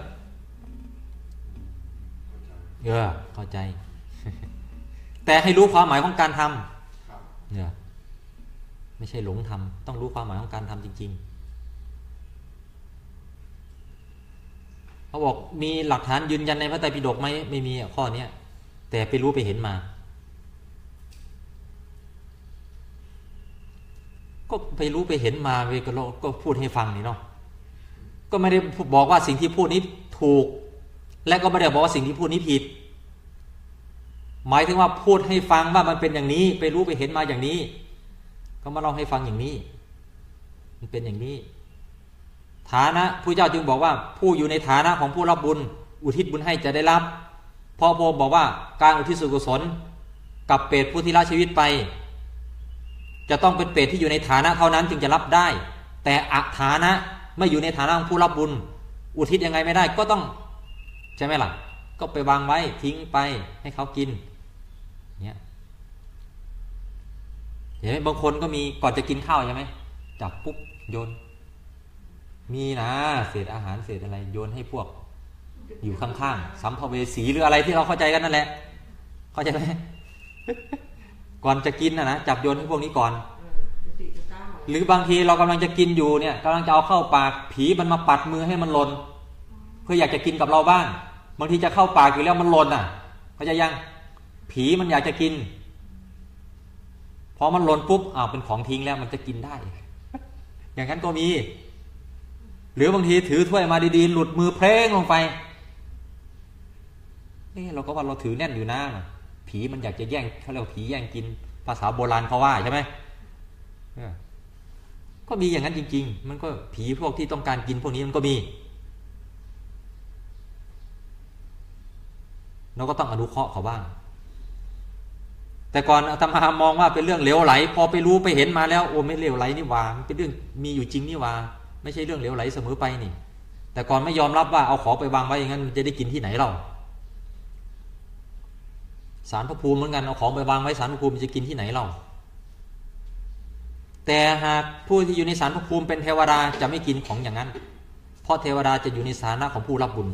เออเข้าใจ แต่ให้รู้ความหมายของการทำเนี่ยไม่ใช่หลงทำต้องรู้ความหมายของการทำจริง ๆ เขาบอกมีหลักฐานยืนยันในพระไตรปิฎกไหมไม่มีอะข้อเนี้ยแต่ไปรู้ไปเห็นมา ก็ไปรู้ไปเห็นมาเวก็เราก็พูดให้ฟังนี่เนาะก็ไม่ได้บอกว่าสิ่งที่พูดนี้ถูก และก็ไม่ได้บอกว่าสิ่งที่พูดนี้ผิด หมายถึงว่าพูดให้ฟังว่ามันเป็นอย่างนี้ ไปรู้ไปเห็นมาอย่างนี้ ก็มาเล่าให้ฟังอย่างนี้ มันเป็นอย่างนี้ ฐานะผู้เจ้าจึงบอกว่าผู้อยู่ในฐานะของผู้รับบุญ อุทิศบุญให้จะได้รับพราะพระองค์บอกว่าการอุทิศส่วนกุศลกับเปรตผู้ที่ละชีวิตไป จะต้องเป็นเปรตที่อยู่ในฐานะเท่านั้นจึงจะรับได้ แต่อัฐานะไม่อยู่ในฐานะของผู้รับบุญ อุทิศยังไงไม่ได้ก็ต้องใช่ไหมล่ะ ก็ไปวางไว้ทิ้งไปให้เขากินเนี่ยเห็นไหมบางคนก็มีก่อนจะกินข้าวใช่ไหมจับปุ๊บโยน มีนะเศษอาหารเศษอะไรโยนให้พวก อยู่ข้างๆสัมภเวสีหรืออะไรที่เราเข้าใจกันนั่นแหละ เข้าใจไหมก่อนจะกินนะนะจับโยนให้พวกนี้ก่อน หรือบางทีเรากำลังจะกินอยู่เนี่ยกำลังจะเอาเข้าปากผีมันมาปัดมือให้มันหล่นเพื่ออยากจะกินกับเราบ้างบางทีจะเข้าปากอยู่แล้วมันหล่นอะเข้าใจยัง ผีมันอยากจะกินพอมันหล่นปุ๊บอ้าวเป็นของทิ้งแล้วมันจะกินได้ อย่างนั้นก็มี หรือบางทีถือถ้วยมาดีๆ หลุดมือเพลงลงไปนี่เราก็ว่าเราถือแน่นอยู่นะผีมันอยากจะแย่งเขาเรียกว่าผีแย่งกินภาษาโบราณเขาว่าใช่ไหมก็มีอย่างนั้นจริง ๆ มันก็ผีพวกที่ต้องการกินพวกนี้มันก็มี เราก็ต้องอนุเคราะห์เขาบ้าง แต่ก่อนอาตมามองว่าเป็นเรื่องเหลวไหล พอไปรู้ไปเห็นมาแล้วโอ้ไม่เหลวไหลนี่หว่าเป็นเรื่องมีอยู่จริงนี่หว่า ไม่ใช่เรื่องเหลวไหลเสมอไปนี่ แต่ก่อนไม่ยอมรับว่าเอาของไปวางไว้อย่างนั้นจะได้กินที่ไหนเราสารพระภูมิเหมือนกันเอาของไปวางไว้สารพระภูมิจะกินที่ไหนเรา แต่หากผู้ที่อยู่ในสารพระภูมิเป็นเทวดาจะไม่กินของอย่างนั้น เพราะเทวดาจะอยู่ในฐานะของผู้รับบุญ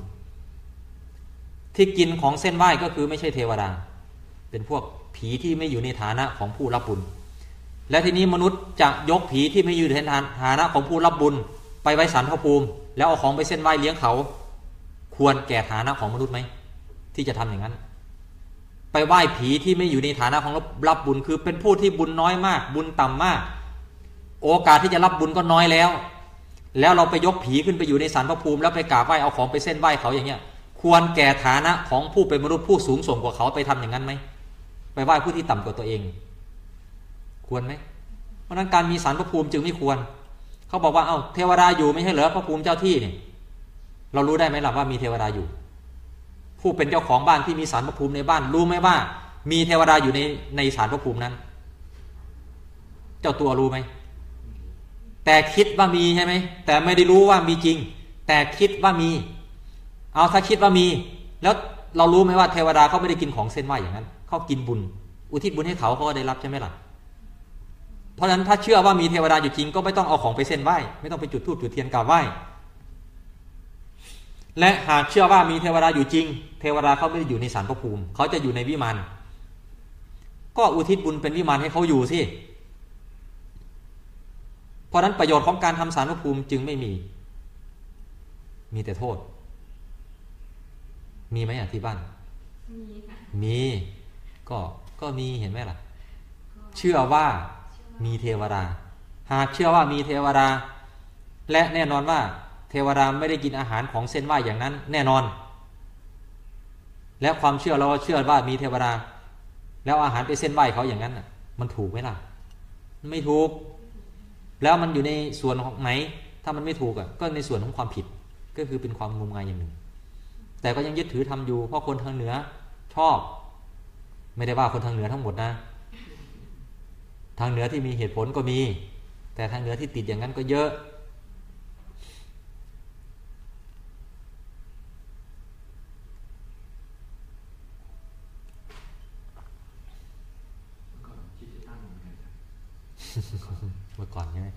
ที่กินของเส้นไหว้ก็คือไม่ใช่เทวดา เป็นพวกผีที่ไม่อยู่ในฐานะของผู้รับบุญ และทีนี้มนุษย์จะยกผีที่ไม่อยู่ในฐานะของผู้รับบุญ ไปไว้สารพระภูมิ แล้วเอาของไปเส้นไหว้เลี้ยงเขา ควรแก่ฐานะของมนุษย์ไหมที่จะทำอย่างนั้น ไปไหว้ผีที่ไม่อยู่ในฐานะของรับบุญคือเป็นผู้ที่บุญน้อยมาก บุญต่ำมาก โอกาสที่จะรับบุญก็น้อยแล้ว แล้วเราไปยกผีขึ้นไปอยู่ในสารพระภูมิ แล้วไปกราบไหว้เอาของไปเส้นไหว้เขาอย่างเงี้ย ควรแก่ฐานะของผู้เป็นมนุษย์ผู้สูงส่งกว่าเขาไปทำอย่างนั้นไหมไปไหว้ผู้ที่ต่ำกว่าตัวเอง ควรไหมเพราะฉะนั้นการมีสารพระภูมิจึงไม่ควร เขาบอกว่าเอ้าเทวดาอยู่ไม่ใช่เหรอพระภูมิเจ้าที่เนี่ยเรารู้ได้ไหมล่ะว่ามีเทวดาอยู่ ผู้เป็นเจ้าของบ้านที่มีสารพระภูมิในบ้าน รู้ไหมว่า มีเทวดาอยู่ในในสารพระภูมินั้น เจ้าตัวรู้ไหมแต่คิดว่ามีใช่ไหมแต่ไม่ได้รู้ว่ามีจริง แต่คิดว่ามี เอาถ้าคิดว่ามี แล้วเรารู้ไหมว่าเทวดาเขาไม่ได้กินของเส้นไหวอย่างนั้นเขากินบุญ อุทิศบุญให้เขาเขาก็ได้รับใช่ไหมล่ะ เพราะฉะนั้นถ้าเชื่อว่ามีเทวดาอยู่จริงก็ไม่ต้องเอาของไปเส้นไหวไม่ต้องไปจุดธูปจุดเทียนกราบไหว้และหากเชื่อว่ามีเทวดาอยู่จริง เทวดาเขาไม่ได้อยู่ในสารพระภูมิเขาจะอยู่ในวิมานก็อุทิศบุญเป็นวิมานให้เขาอยู่สิเพราะฉะนั้นประโยชน์ของการทำสารพระภูมิจึงไม่มี มีแต่โทษ มีไหมอะที่บ้าน มีค่ะมี ก็ก็มีเห็นไหมล่ะก็เชื่อว่า มีเทวดา หากเชื่อว่ามีเทวดา และแน่นอนว่า เทวดาไม่ได้กินอาหารของเส้นไหวอย่างนั้นแน่นอน และความเชื่อเราก็เชื่อว่ามีเทวดา แล้วอาหารไปเส้นไหวเขาอย่างนั้นมันถูกไหมล่ะ ไม่ถูก แล้วมันอยู่ในส่วนของไหน ถ้ามันไม่ถูกอะก็ในส่วนของความผิดก็คือเป็นความงมงายอย่างหนึ่ง แต่ก็ยังยึดถือทำอยู่เพราะคนทางเหนือชอบ ไม่ได้ว่าคนทางเหนือทั้งหมดนะ ทางเหนือที่มีเหตุผลก็มี แต่ทางเหนือที่ติดอย่างนั้นก็เยอะก่อนคิดจะตั้งเหมือนกันครับเมื่อก่อนใช่ไหม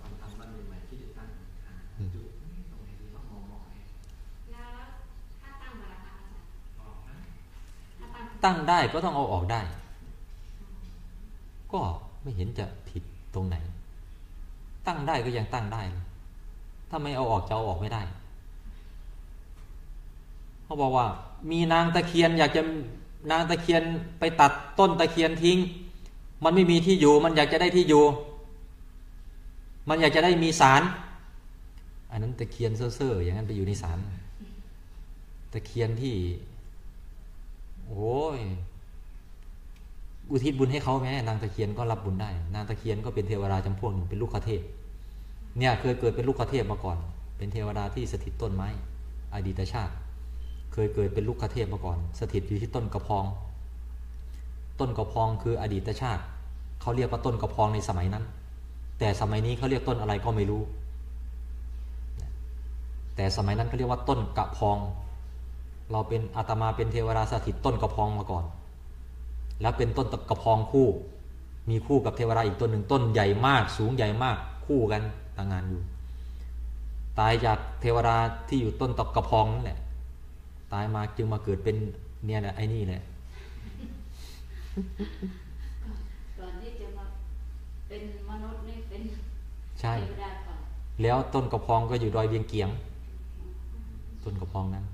ตอนทำบ้านใหม่ๆคิดจะตั้งหาจุดตรงไหนดีว่ามองมองให้แล้วถ้าตั้งมาละคะอาจารย์ออกนะถ้าตั้งตั้งได้ก็ต้องเอาออกได้ ก็ไม่เห็นจะผิดตรงไหน ตั้งได้ก็ยังตั้งได้ ถ้าไม่เอาออกจะเอาออกไม่ได้ เขาบอกว่า มีนางตะเคียน อยากจะนางตะเคียนไปตัดต้นตะเคียนทิ้ง มันไม่มีที่อยู่ มันอยากจะได้ที่อยู่ มันอยากจะได้มีศาลอันนั้นตะเคียนเซ่อๆอย่างนั้นไปอยู่ในศาลตะเคียนที่ โอ้ย อุทิศบุญให้เขาแม้นางตะเคียนก็รับบุญได้ นางตะเคียนก็เป็นเทวดาจำพวกหนึ่งเป็นลูกคเทพเนี่ยเคยเกิดเป็นลูกคเทพมาก่อน เป็นเทวดาที่สถิตต้นไม้อดีตชาติ เคยเกิดเป็นลูกคเทพมาก่อน สถิตอยู่ที่ต้นกระพอง ต้นกระพองคืออดีตชาติเขาเรียกว่าต้นกระพองในสมัยนั้น แต่สมัยนี้เขาเรียกต้นอะไรก็ไม่รู้ แต่สมัยนั้นเขาเรียกว่าต้นกระพอง เราเป็นอาตมาเป็นเทวดาสถิตต้นกระพองมาก่อน แล้วเป็นต้นกระพองคู่ มีคู่กับเทวดาอีกต้นหนึ่งต้นใหญ่มาก สูงใหญ่มากคู่กันต่างงานอยู่ ตายจากเทวดาที่อยู่ต้นตะกระพองนั่นแหละตายมาจึงมาเกิดเป็นเนี่ยแหละไอ้นี่แหละก่อนที่จะมาเป็นมนุษย์นี่เป็นใช่เทวดาก่อนแล้วต้นกระพองก็อยู่ดอยเวียงเกียงต้นกระพองนั้น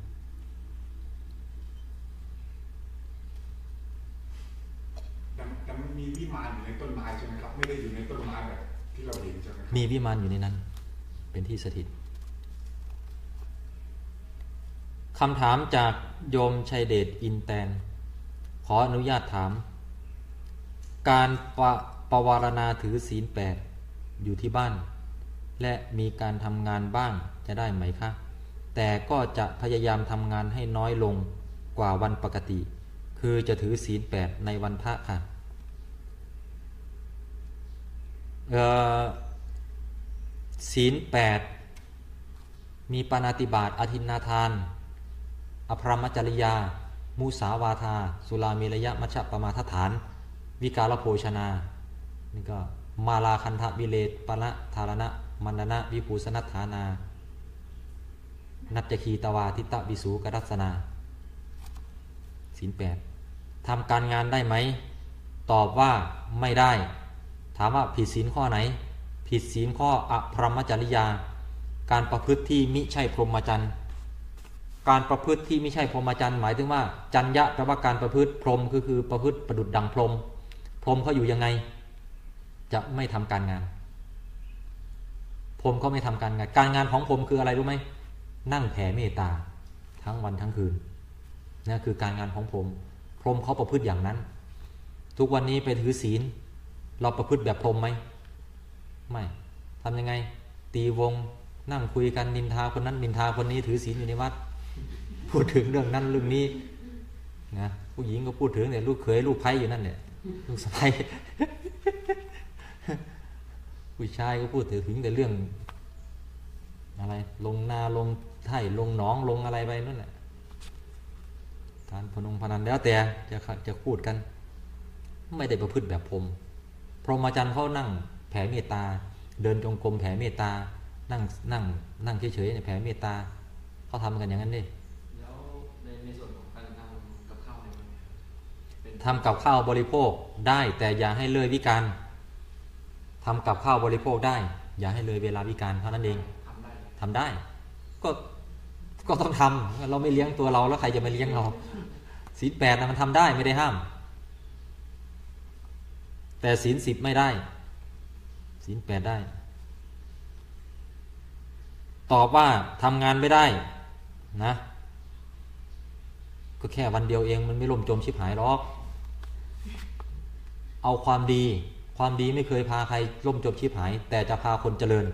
มันมีวิมานอยู่ในต้นไม้ใช่ไหมครับไม่ได้อยู่ในต้นไม้แบบที่เราเห็นใช่ไหมครับมีวิมานอยู่ในนั้น เป็นที่สถิตคำถามจากโยมชัยเดชอินแตน ขออนุญาตถาม การปะปวารณาถือศีลแปดอยู่ที่บ้าน และมีการทำงานบ้างจะได้ไหมคะ แต่ก็จะพยายามทำงานให้น้อยลงกว่าวันปกติ คือจะถือศีลแปดในวันพระค่ะเอ่อ ศีลแปดมีปานาติบาตอธินนาทาน อภรมจริยามุสาวาทา สุรามีระยะมัชฌปมาทฐาน วิการโภชนานี่ก็มาลาคันธวิเลตปณะธารณะมันดนะวิภูสนัฐานา นัจจคีตวาทิตะวิสูกรัสนาศีลแปดทำการงานได้ไหม ตอบว่าไม่ได้ ถามว่าผิดศีลข้อไหน ผิดศีลข้ออภรมจริยา การประพฤติที่มิใช่พรหมจรรย์การประพฤติที่ไม่ใช่พรหมจรรย์หมายถึงว่า จัญญะแปลว่าการประพฤติพรหมก็คือประพฤติประดุดดังพรหมพรหมเขาอยู่ยังไง จะไม่ทำการงาน พรหมเขาไม่ทำการงาน การงานของพรหมคืออะไรรู้ไหมนั่งแผ่เมตตา ทั้งวันทั้งคืนนี่คือการงานของพรหมพรหมเขาประพฤติอย่างนั้น ทุกวันนี้ไปถือศีล เราประพฤติแบบพรมไหมไม่ทำยังไง ตีวงนั่งคุยกันนินทาคนนั้นนินทาคนนี้ถือศีลอยู่ในวัด พูดถึงเรื่องนั้นเรื่องนี้นะผู้หญิงก็พูดถึงเนี่ยลูกเขยลูกไพ่อยู่นั่นเนี่ยลูกสะใภ้ผู้ชายก็พูดถึงแต่เรื่อง อะไร ลงนาลงไถ่ลงหนองลงอะไรไปนั่นแหละการพนงพนันแล้วแต่จะจะพูดกัน ไม่ได้ประพฤติแบบพรม พรหมอาจารย์เขานั่งแผ่เมตตา เดินจงกรมแผ่เมตตา นั่งนั่งนั่งเฉยๆเนี่ยแผ่เมตตาเขาทำกันอย่างนั้นดิแล้วในในส่วนของการทำกับข้าวในวันนี้เป็นทำกับข้าวบริโภคได้แต่อย่าให้เลยวิการทำกับข้าวบริโภคได้ อย่าให้เลยเวลาวิการเท่านั้นเองทำได้ทำได้ ก็ก็ต้องทำเราไม่เลี้ยงตัวเราแล้วใครจะมาเลี้ยงเราศีลแปดนะมันทำได้ไม่ได้ห้าม แต่ศีลสิบไม่ได้ศีลแปดได้ ตอบว่าทำงานไม่ได้นะ ก็แค่วันเดียวเองมันไม่ล่มจมชิบหายหรอก เอาความดี ความดีไม่เคยพาใครล่มจมชิบหาย แต่จะพาคนเจริญ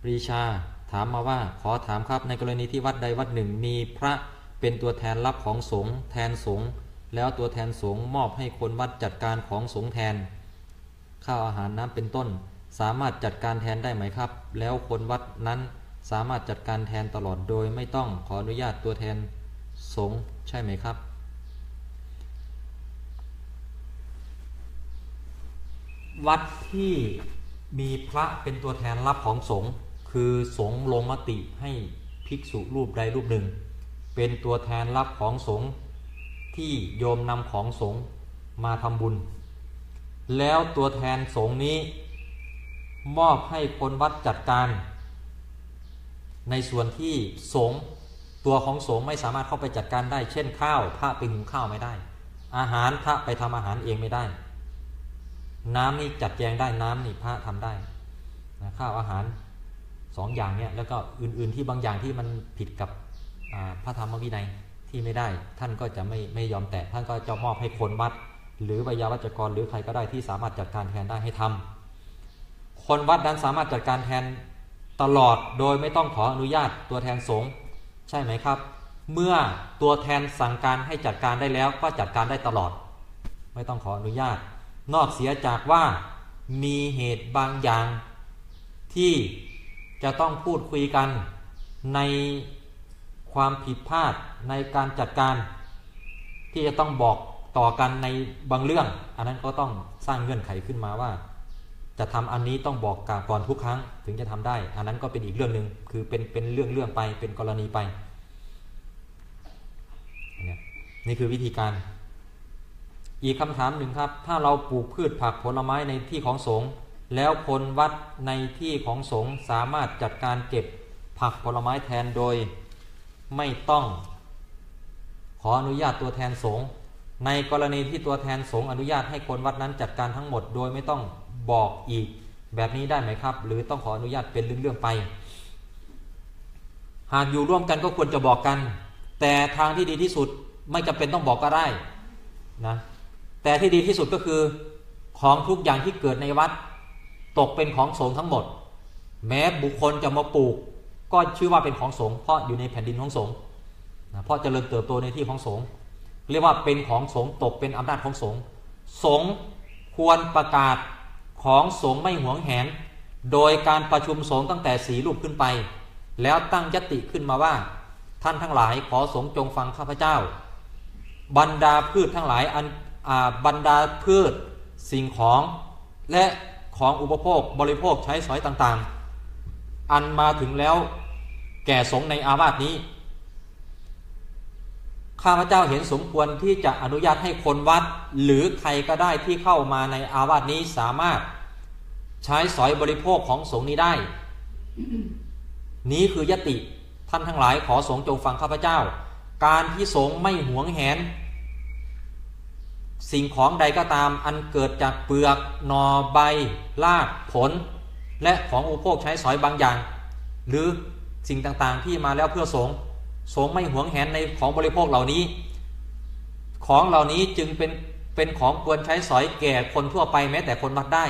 ปรีชาถามมาว่าขอถามครับในกรณีที่วัดใดวัดหนึ่งมีพระเป็นตัวแทนรับของสงฆ์แทนสงฆ์ แล้วตัวแทนสงฆ์มอบให้คนวัดจัดการของสงฆ์แทน ข้าวอาหารน้ำเป็นต้น สามารถจัดการแทนได้ไหมครับ แล้วคนวัดนั้นสามารถจัดการแทนตลอดโดยไม่ต้องขออนุญาตตัวแทนสงฆ์ใช่ไหมครับวัดที่มีพระเป็นตัวแทนรับของสงฆ์คือสงฆ์ลงมติให้ภิกษุรูปใดรูปหนึ่ง เป็นตัวแทนรับของสงฆ์ ที่โยมนำของสงมาทำบุญ แล้วตัวแทนสงนี้ มอบให้คนวัดจัดการ ในส่วนที่สงตัวของสงไม่สามารถเข้าไปจัดการได้ เช่นข้าวพระไปหุงข้าวไม่ได้ อาหารพระไปทำอาหารเองไม่ได้ น้ำนี่จัดแจงได้น้ำนี่พระทำได้นะข้าวอาหารสองอย่างเนี่ยแล้วก็อื่นๆที่บางอย่างที่มันผิดกับพระธรรมวินัย ที่ไม่ได้ ท่านก็จะไม่ไม่ยอมแตะท่านก็จะมอบให้คนวัด หรือวิยาวัจกรหรือใครก็ได้ที่สามารถจัดการแทนได้ให้ทำคนวัดนั้นสามารถจัดการแทนตลอดโดยไม่ต้องขออนุญาตตัวแทนสงฆ์ใช่ไหมครับ เมื่อตัวแทนสั่งการให้จัดการได้แล้วก็จัดการได้ตลอด ไม่ต้องขออนุญาต นอกเสียจากว่ามีเหตุบางอย่างที่จะต้องพูดคุยกันใน ความผิดพลาดในการจัดการที่จะต้องบอกต่อกันในบางเรื่อง อันนั้นก็ต้องสร้างเงื่อนไขขึ้นมาว่า จะทำอันนี้ต้องบอกก่อนทุกครั้งถึงจะทำได้ อันนั้นก็เป็นอีกเรื่องหนึ่งคือเป็นเป็นเรื่องเรื่องไปเป็นกรณีไปนี่ยนี่คือวิธีการ อีกคำถามหนึ่งครับ ถ้าเราปลูกพืชผักผลไม้ในที่ของสงฆ์แล้วคนวัดในที่ของสงฆ์สามารถจัดการเก็บผักผลไม้แทนโดย ไม่ต้อง ขออนุญาตตัวแทนสงฆ์ในกรณีที่ตัวแทนสงฆ์อนุญาตให้คนวัดนั้นจัดการทั้งหมดโดยไม่ต้องบอกอีก แบบนี้ได้ไหมครับ หรือต้องขออนุญาตเป็นเรื่องๆไป หากอยู่ร่วมกันก็ควรจะบอกกัน แต่ทางที่ดีที่สุดไม่จำเป็นต้องบอกก็ได้นะแต่ที่ดีที่สุดก็คือของทุกอย่างที่เกิดในวัด ตกเป็นของสงฆ์ทั้งหมด แม้บุคคลจะมาปลูก ก็ชื่อว่าเป็นของสงฆ์เพราะอยู่ในแผ่นดินของสงฆ์นะเพราะเจริญเติบโตในที่ของสงฆ์เรียกว่าเป็นของสงฆ์ตกเป็นอำนาจของสงฆ์สงฆ์ควรประกาศของสงฆ์ไม่หวงแหน โดยการประชุมสงฆ์ตั้งแต่สีรูปขึ้นไป แล้วตั้งยติขึ้นมาว่า ท่านทั้งหลายขอสงฆ์จงฟังข้าพเจ้า บรรดาพืชทั้งหลายอันบรรดาพืชสิ่งของและของอุปโภคบริโภคใช้สอยต่างๆ อันมาถึงแล้วแก่สงในอาวาสนี้ ข้าพเจ้าเห็นสมควรที่จะอนุญาตให้คนวัด หรือใครก็ได้ที่เข้ามาในอาวาสนี้สามารถใช้สอยบริโภคของสงนี้ได้ นี้คือยติท่านทั้งหลายขอสงจงฟังข้าพเจ้า การที่สงไม่หวงแหน สิ่งของใดก็ตามอันเกิดจากเปลือกหนอใบรากผล และของอุปโภคใช้สอยบางอย่าง หรือสิ่งต่างๆที่มาแล้วเพื่อสงฆ์สงไม่หวงแหนในของบริโภคเหล่านี้ ของเหล่านี้จึงเป็นเป็นของควรใช้สอยแก่คนทั่วไปแม้แต่คนวัดได้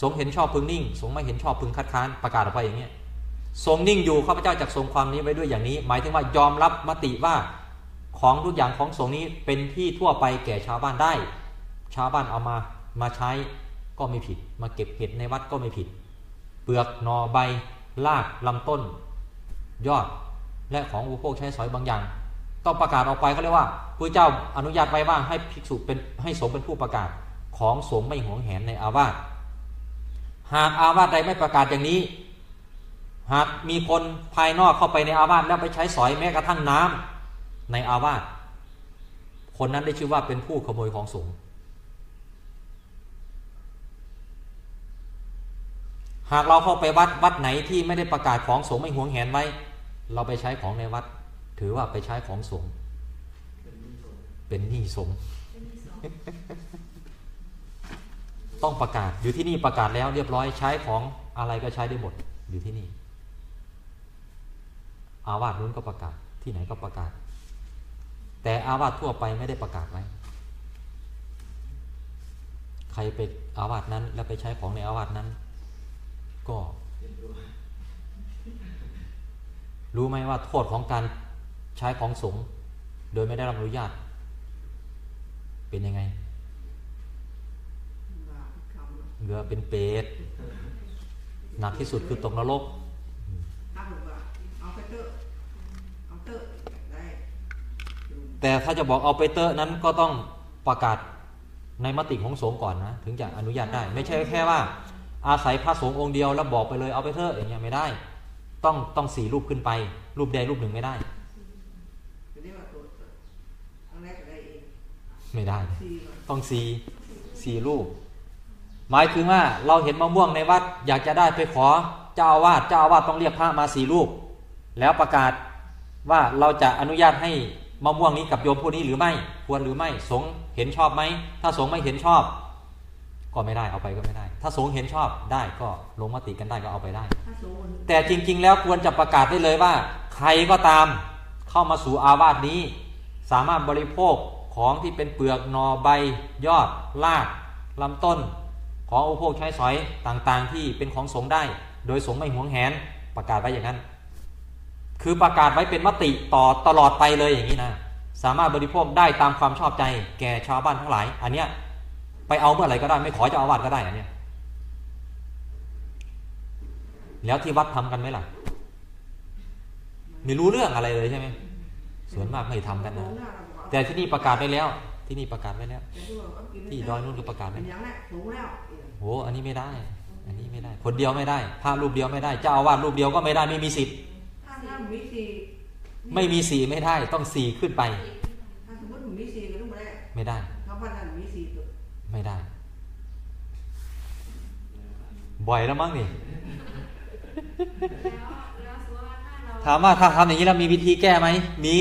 สงเห็นชอบพึงนิ่ง สงไม่เห็นชอบพึงคัดค้านประกาศออกไปอย่างเงี้ยทรงนิ่งอยู่ข้าพเจ้าจักทรงความนี้ไว้ด้วยอย่างนี้ หมายถึงว่ายอมรับมติว่าของทุกอย่างของสงฆ์นี้เป็นที่ทั่วไปแก่ชาวบ้านได้ ชาวบ้านเอามามาใช้ก็ไม่ผิด มาเก็บเห็ดในวัดก็ไม่ผิด ปลือกหนอใบรากลำต้น ยอดและของอุปโภคใช้สอยบางอย่าง ต้องประกาศออกไปเขาเรียกว่าพระเจ้าอนุญาตไว้ว่าให้ภิกษุเป็นให้สงฆ์เป็นผู้ประกาศของสงฆ์ไม่หวงแหนในอาวาสหากอาวาสใดไม่ประกาศอย่างนี้ หากมีคนภายนอกเข้าไปในอาวาสแล้วไปใช้สอยแม้กระทั่งน้ำในอาวาสคนนั้นได้ชื่อว่าเป็นผู้ขโมยของสงฆ์ หากเราเข้าไปวัดวัดไหนที่ไม่ได้ประกาศของสงฆ์ไม่หวงแหนไว้ เราไปใช้ของในวัด ถือว่าไปใช้ของสงฆ์เป็นหนี้สงฆ์ต้องประกาศอยู่ที่นี่ประกาศแล้วเรียบร้อยใช้ของอะไรก็ใช้ได้หมดอยู่ที่นี่ อาวาสนู้นก็ประกาศที่ไหนก็ประกาศ แต่อาวาสทั่วไปไม่ได้ประกาศไว้ใครไปอาวาสนั้นแล้วไปใช้ของในอาวาสนั้น ก็ รู้ไหมว่าโทษของการใช้ของสงโดยไม่ได้รับอนุญาต เป็นยังไงเนาะเหลือเป็นเปรตหนักที่สุดคือตกนรกแต่ถ้าจะบอกเอาไปเตอร์นั้นก็ต้องประกาศในมติของสงฆ์ก่อนนะ ถึงจะอนุญาตได้ ไม่ใช่แค่ว่า อาศัยพระสงฆ์องค์เดียวแล้วบอกไปเลยเอาไปเถอะอย่างเงี้ยไม่ได้ ต้องต้องสี่รูปขึ้นไป รูปใดรูปหนึ่งไม่ได้ ไม่ได้ ต้องสี่สี่รูป หมายถึงว่าเราเห็นมะม่วงในวัด อยากจะได้ไปขอเจ้าอาวาสเจ้าอาวาสต้องเรียกพระมาสี่รูป แล้วประกาศว่าเราจะอนุญาตให้มะม่วงนี้กับโยมผู้นี้หรือไม่ ควรหรือไม่ สงเห็นชอบไหม ถ้าสงไม่เห็นชอบ ก็ไม่ได้เอาไปก็ไม่ได้ ถ้าสงฆ์เห็นชอบได้ก็ลงมติกันได้ก็เอาไปได้ถ้าโซนแต่จริง ๆ แล้วควรจะประกาศได้เลยว่า ใครก็ตามเข้ามาสู่อาวาสนี้ สามารถบริโภคของที่เป็นเปลือกหนอใบ ยอดรากลำต้น ของอุปโภคใช้สอยต่างๆ ที่เป็นของสงฆ์ได้ โดยสงฆ์ไม่หวงแหนประกาศไว้อย่างนั้น คือประกาศไว้เป็นมติต่อตลอดไปเลยอย่างนี้นะสามารถบริโภคได้ตามความชอบใจแก่ชาวบ้านทั้งหลาย อันเนี้ย ไปเอาเมื่อไหร่ก็ได้ไม่ขอเจ้าอาวาสก็ได้อันเนี้ยแล้วที่วัดทำกันไหมล่ะ ไม่รู้เรื่องอะไรเลยใช่ไหมส่วนมากไม่ทำกันนะโซหาเราบอกแต่ที่นี่ประกาศไว้แล้ว ที่นี่ประกาศไว้แล้วแต่ที่ว่าเอากินที่ดอยนู่นก็ประกาศไว้เป็นอย่างแรกสูงแล้วเออโหอันนี้ไม่ได้ อันนี้ไม่ได้ คนเดียวไม่ได้พระรูปเดียวไม่ได้ เจ้าอาวาสรูปเดียวก็ไม่ได้ไม่มีสิทธิ์ถ้าถ้ามีสี่ไม่มีสี่ไม่ได้ต้องสี่ขึ้นไปถ้าสมมติมีสี่ก็ต้องมาได้ไม่ได้ ไม่ได้ บ่อยแล้วมั้งนี่แล้วแล้วสมมติว่าถ้าเราถามว่าถ้าทำอย่างนี้แล้วมีวิธีแก้ไหม มี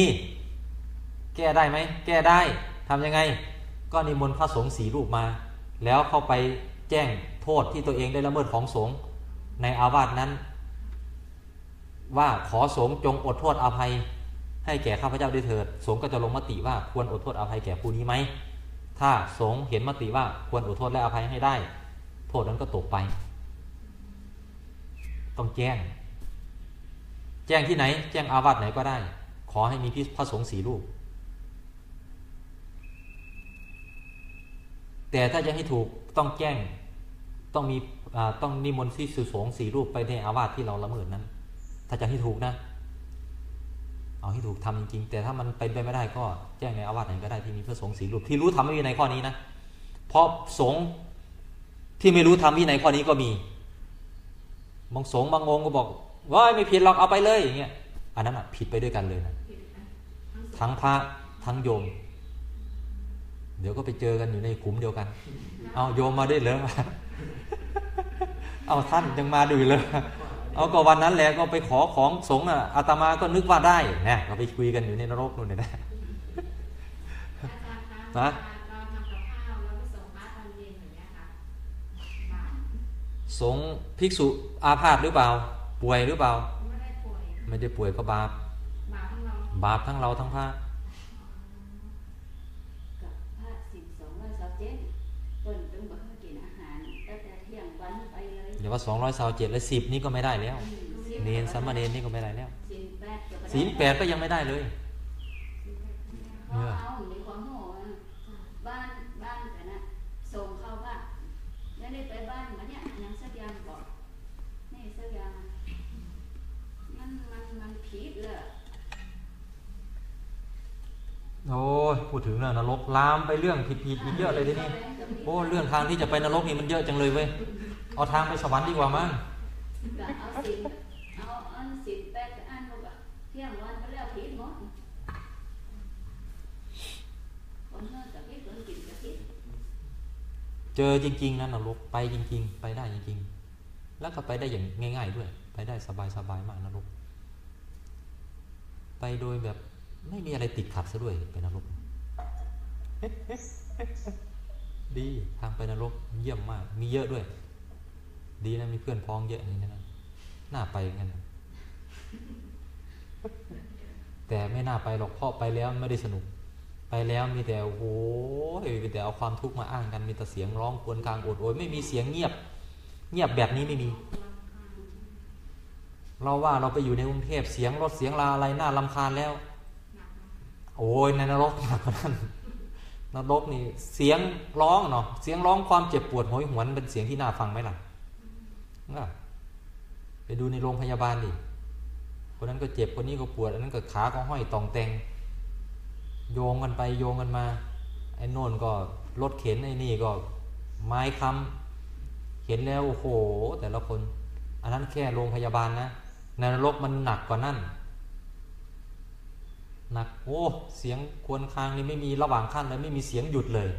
แก้ได้ไหม แก้ได้ ทำยังไง ก็นิมนต์พระสงฆ์สีรูปมา แล้วเข้าไปแจ้งโทษที่ตัวเองได้ละเมิดของสงฆ์ในอาวาสนั้น ว่าขอสงฆ์จงอดโทษอภัย ให้แก่ข้าพเจ้าด้วยเถิด สงฆ์ก็จะลงมติว่าควรอดโทษอภัยแก่ผู้นี้ไหม ถ้าสงเห็นมติว่าควรอดโทษและอภัยให้ได้ โทษนั้นก็ตกไป ต้องแจ้ง แจ้งที่ไหน แจ้งอาวาสไหนก็ได้ ขอให้มีพิพระสงฆ์สีรูป แต่ถ้าจะให้ถูกต้องแจ้งต้องมีต้องนิมนต์ที่สุสงฆ์สีรูปไปในอาวาสที่เราละเมิดนั้น ถ้าจะให้ถูกนะ เอาให้ถูกทำจริงๆ แต่ถ้ามันเป็นไปไม่ได้ก็แจ้งในอาวาสไหนก็ได้ที่มีพระสงฆ์สีรูปที่รู้ทำไม่มีในข้อนี้นะ เพราะสงฆ์ที่ไม่รู้ทำวินัยข้อนี้ก็มี บางสงฆ์บางองค์ก็บอกว่าไม่ผิดหรอกเอาไปเลยอย่างเงี้ย อันนั้นอะผิดไปด้วยกันเลยนะทั้งพระทั้งโยม เดี๋ยวก็ไปเจอกันอยู่ในขุมเดียวกัน เอาโยมมาได้วยเหรอเอาท่านยังมาดูอเลย เอาก็วันนั้นแหละก็ไปขอของสงฆ์อะอาตมาก็นึกว่าได้นะก็ไปคุยกันอยู่ในนรกนู่นเนี่ยนะอาจารย์คะฮะเราทำกับข้าวแล้วไปส่งพระตอนเย็นอย่างเงี้ยค่ะบาปสงฆ์ภิกษุอาพาธหรือเปล่า ป่วยหรือเปล่า ไม่ได้ป่วยไม่ได้ป่วยก็บาปบาปทั้งเราบาปทั้งเราทั้งพระ กับพระสิบสองร้อยสาม เจ็ดเปิ้นต้องบ่ให้กินอาหารตั้งแต่เที่ยงวัน ไปเลยอย่าว่าสองร้อยสาวเจ็ดและสิบนี่ก็ไม่ได้แล้วอืมสิบเนนสามเณรนี่ก็ไม่ได้แล้วศีลแปดก็บ่ได้ศีลแปดก็ยังไม่ได้เลยเพราะเอาในความโหอะบ้านบ้านแต่นะส่งเข้าบ้านแล้วได้ไปบ้านมาเนี่ยยังสักอย่างบอกนี่สักอย่างมันมันมันผิดเลยโอ้ยพูดถึงเรื่องนรกลามไปเรื่องผิดๆอีกเยอะเลยทีนี้โอ้เรื่องทางที่จะไปนรกนี่มันเยอะจังเลยเว้ย เอาทางไปสวรรค์ดีกว่ามั้งเอาสิเอาอันสินแปดอันลูกอะเที่ยงวันก็แล้วผิดหมดคนเฮากับผิดคนกินกับผิดเจอจริง ๆนะนรกไปจริง ๆ ไปได้จริง ๆ แล้วก็ไปได้อย่างง่าย ๆ ด้วย ไปได้สบายๆมากนรกไปโดยแบบไม่มีอะไรติดขัดซะด้วยไปนรกดีทางไปนรกเยี่ยมมาก มีเยอะด้วย ดีนะมีเพื่อนพ้องเยอะนี่นะน่าไปงั้นแต่ไม่น่าไปหรอกเพราะไปแล้วไม่ได้สนุก ไปแล้วมีแต่โอ้โหมีแต่เอาความทุกข์มาอ้างกันมีแต่เสียงร้องควญครางโอดโอยไม่มีเสียงเงียบ เงียบแบบนี้ไม่มี เราว่าเราไปอยู่ในกรุงเทพเสียงรถเสียงลาอะไรน่าลำคาญแล้ว โอ้ยในนรกหนักกว่านั้นนรกนี่เสียงร้องเนาะเสียงร้องความเจ็บปวดโหยหวนเป็นเสียงที่น่าฟังไหมล่ะ ก็ไปดูในโรงพยาบาลดิคนนั้นก็เจ็บคนนี้ก็ปวดอันนั้นก็ขาก็ห้อยตองแตงโยงกันไปโยงกันมา ไอ้โน่นก็รถเข็นไอ้นี่ก็ไม้ค้ำเห็นแล้วโอ้โห แต่ละคน อันนั้นแค่โรงพยาบาลนะในนรกมันหนักกว่านั้นหนักโอ้เสียงควรคางนี่ไม่มีระหว่างขั้นเลยไม่มีเสียงหยุดเลย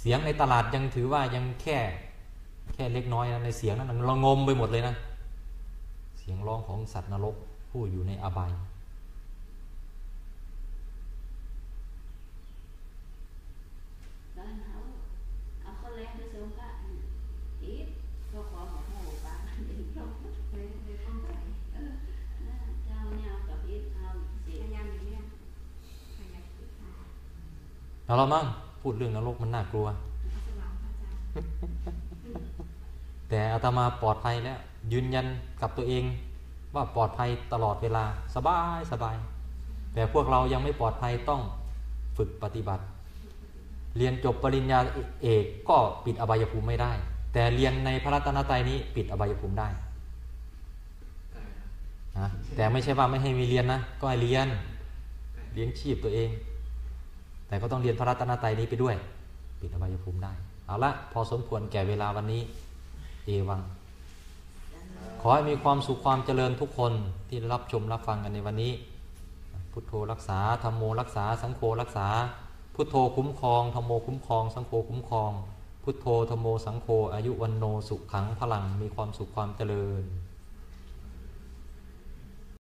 เสียงในตลาดยังถือว่ายังแค่ แค่เล็กน้อยนะในเสียงนั้นมันระงมไปหมดเลยนะ เสียงร้องของสัตว์นรกผู้อยู่ในอบายแล้วเขาเอาคนแรงไปส่งพระอีกก็ขอหมอโหปากมันเป็นลมเลยเลยต้องไปเออเจ้าเนี่ยกับอีกเอาสิพยายามอย่างเนี้ยพยายามฝึกค่ะเอาละมั่งพูดเรื่องนรกมันน่ากลัว แต่อาตมาปลอดภัยแล้ว ยืนยันกับตัวเอง ว่าปลอดภัยตลอดเวลาสบายสบาย แต่พวกเรายังไม่ปลอดภัยต้องฝึกปฏิบัติ เรียนจบปริญญาเอกก็ปิดอบายภูมิไม่ได้ แต่เรียนในพระรัตนตรัยนี้ปิดอบายภูมิได้นะแต่ไม่ใช่ว่าไม่ให้มีเรียนนะ ก็ให้เรียนเลี้ยงชีพตัวเอง แต่ก็ต้องเรียนพระรัตนตรัยนี้ไปด้วย ปิดอบายภูมิได้ เอาละพอสมควรแก่เวลาวันนี้ เอวัง ขอให้มีความสุขความเจริญทุกคนที่รับชมรับฟังกันในวันนี้ พุทโธรักษาธรรมโมรักษา สังโฆรักษา พุทโธคุ้มครองธรรมโมคุ้มครอง สังโฆคุ้มครอง พุทโธธรรมโมสังโฆอายุวันโนสุขขังพลังมีความสุขความเจริญ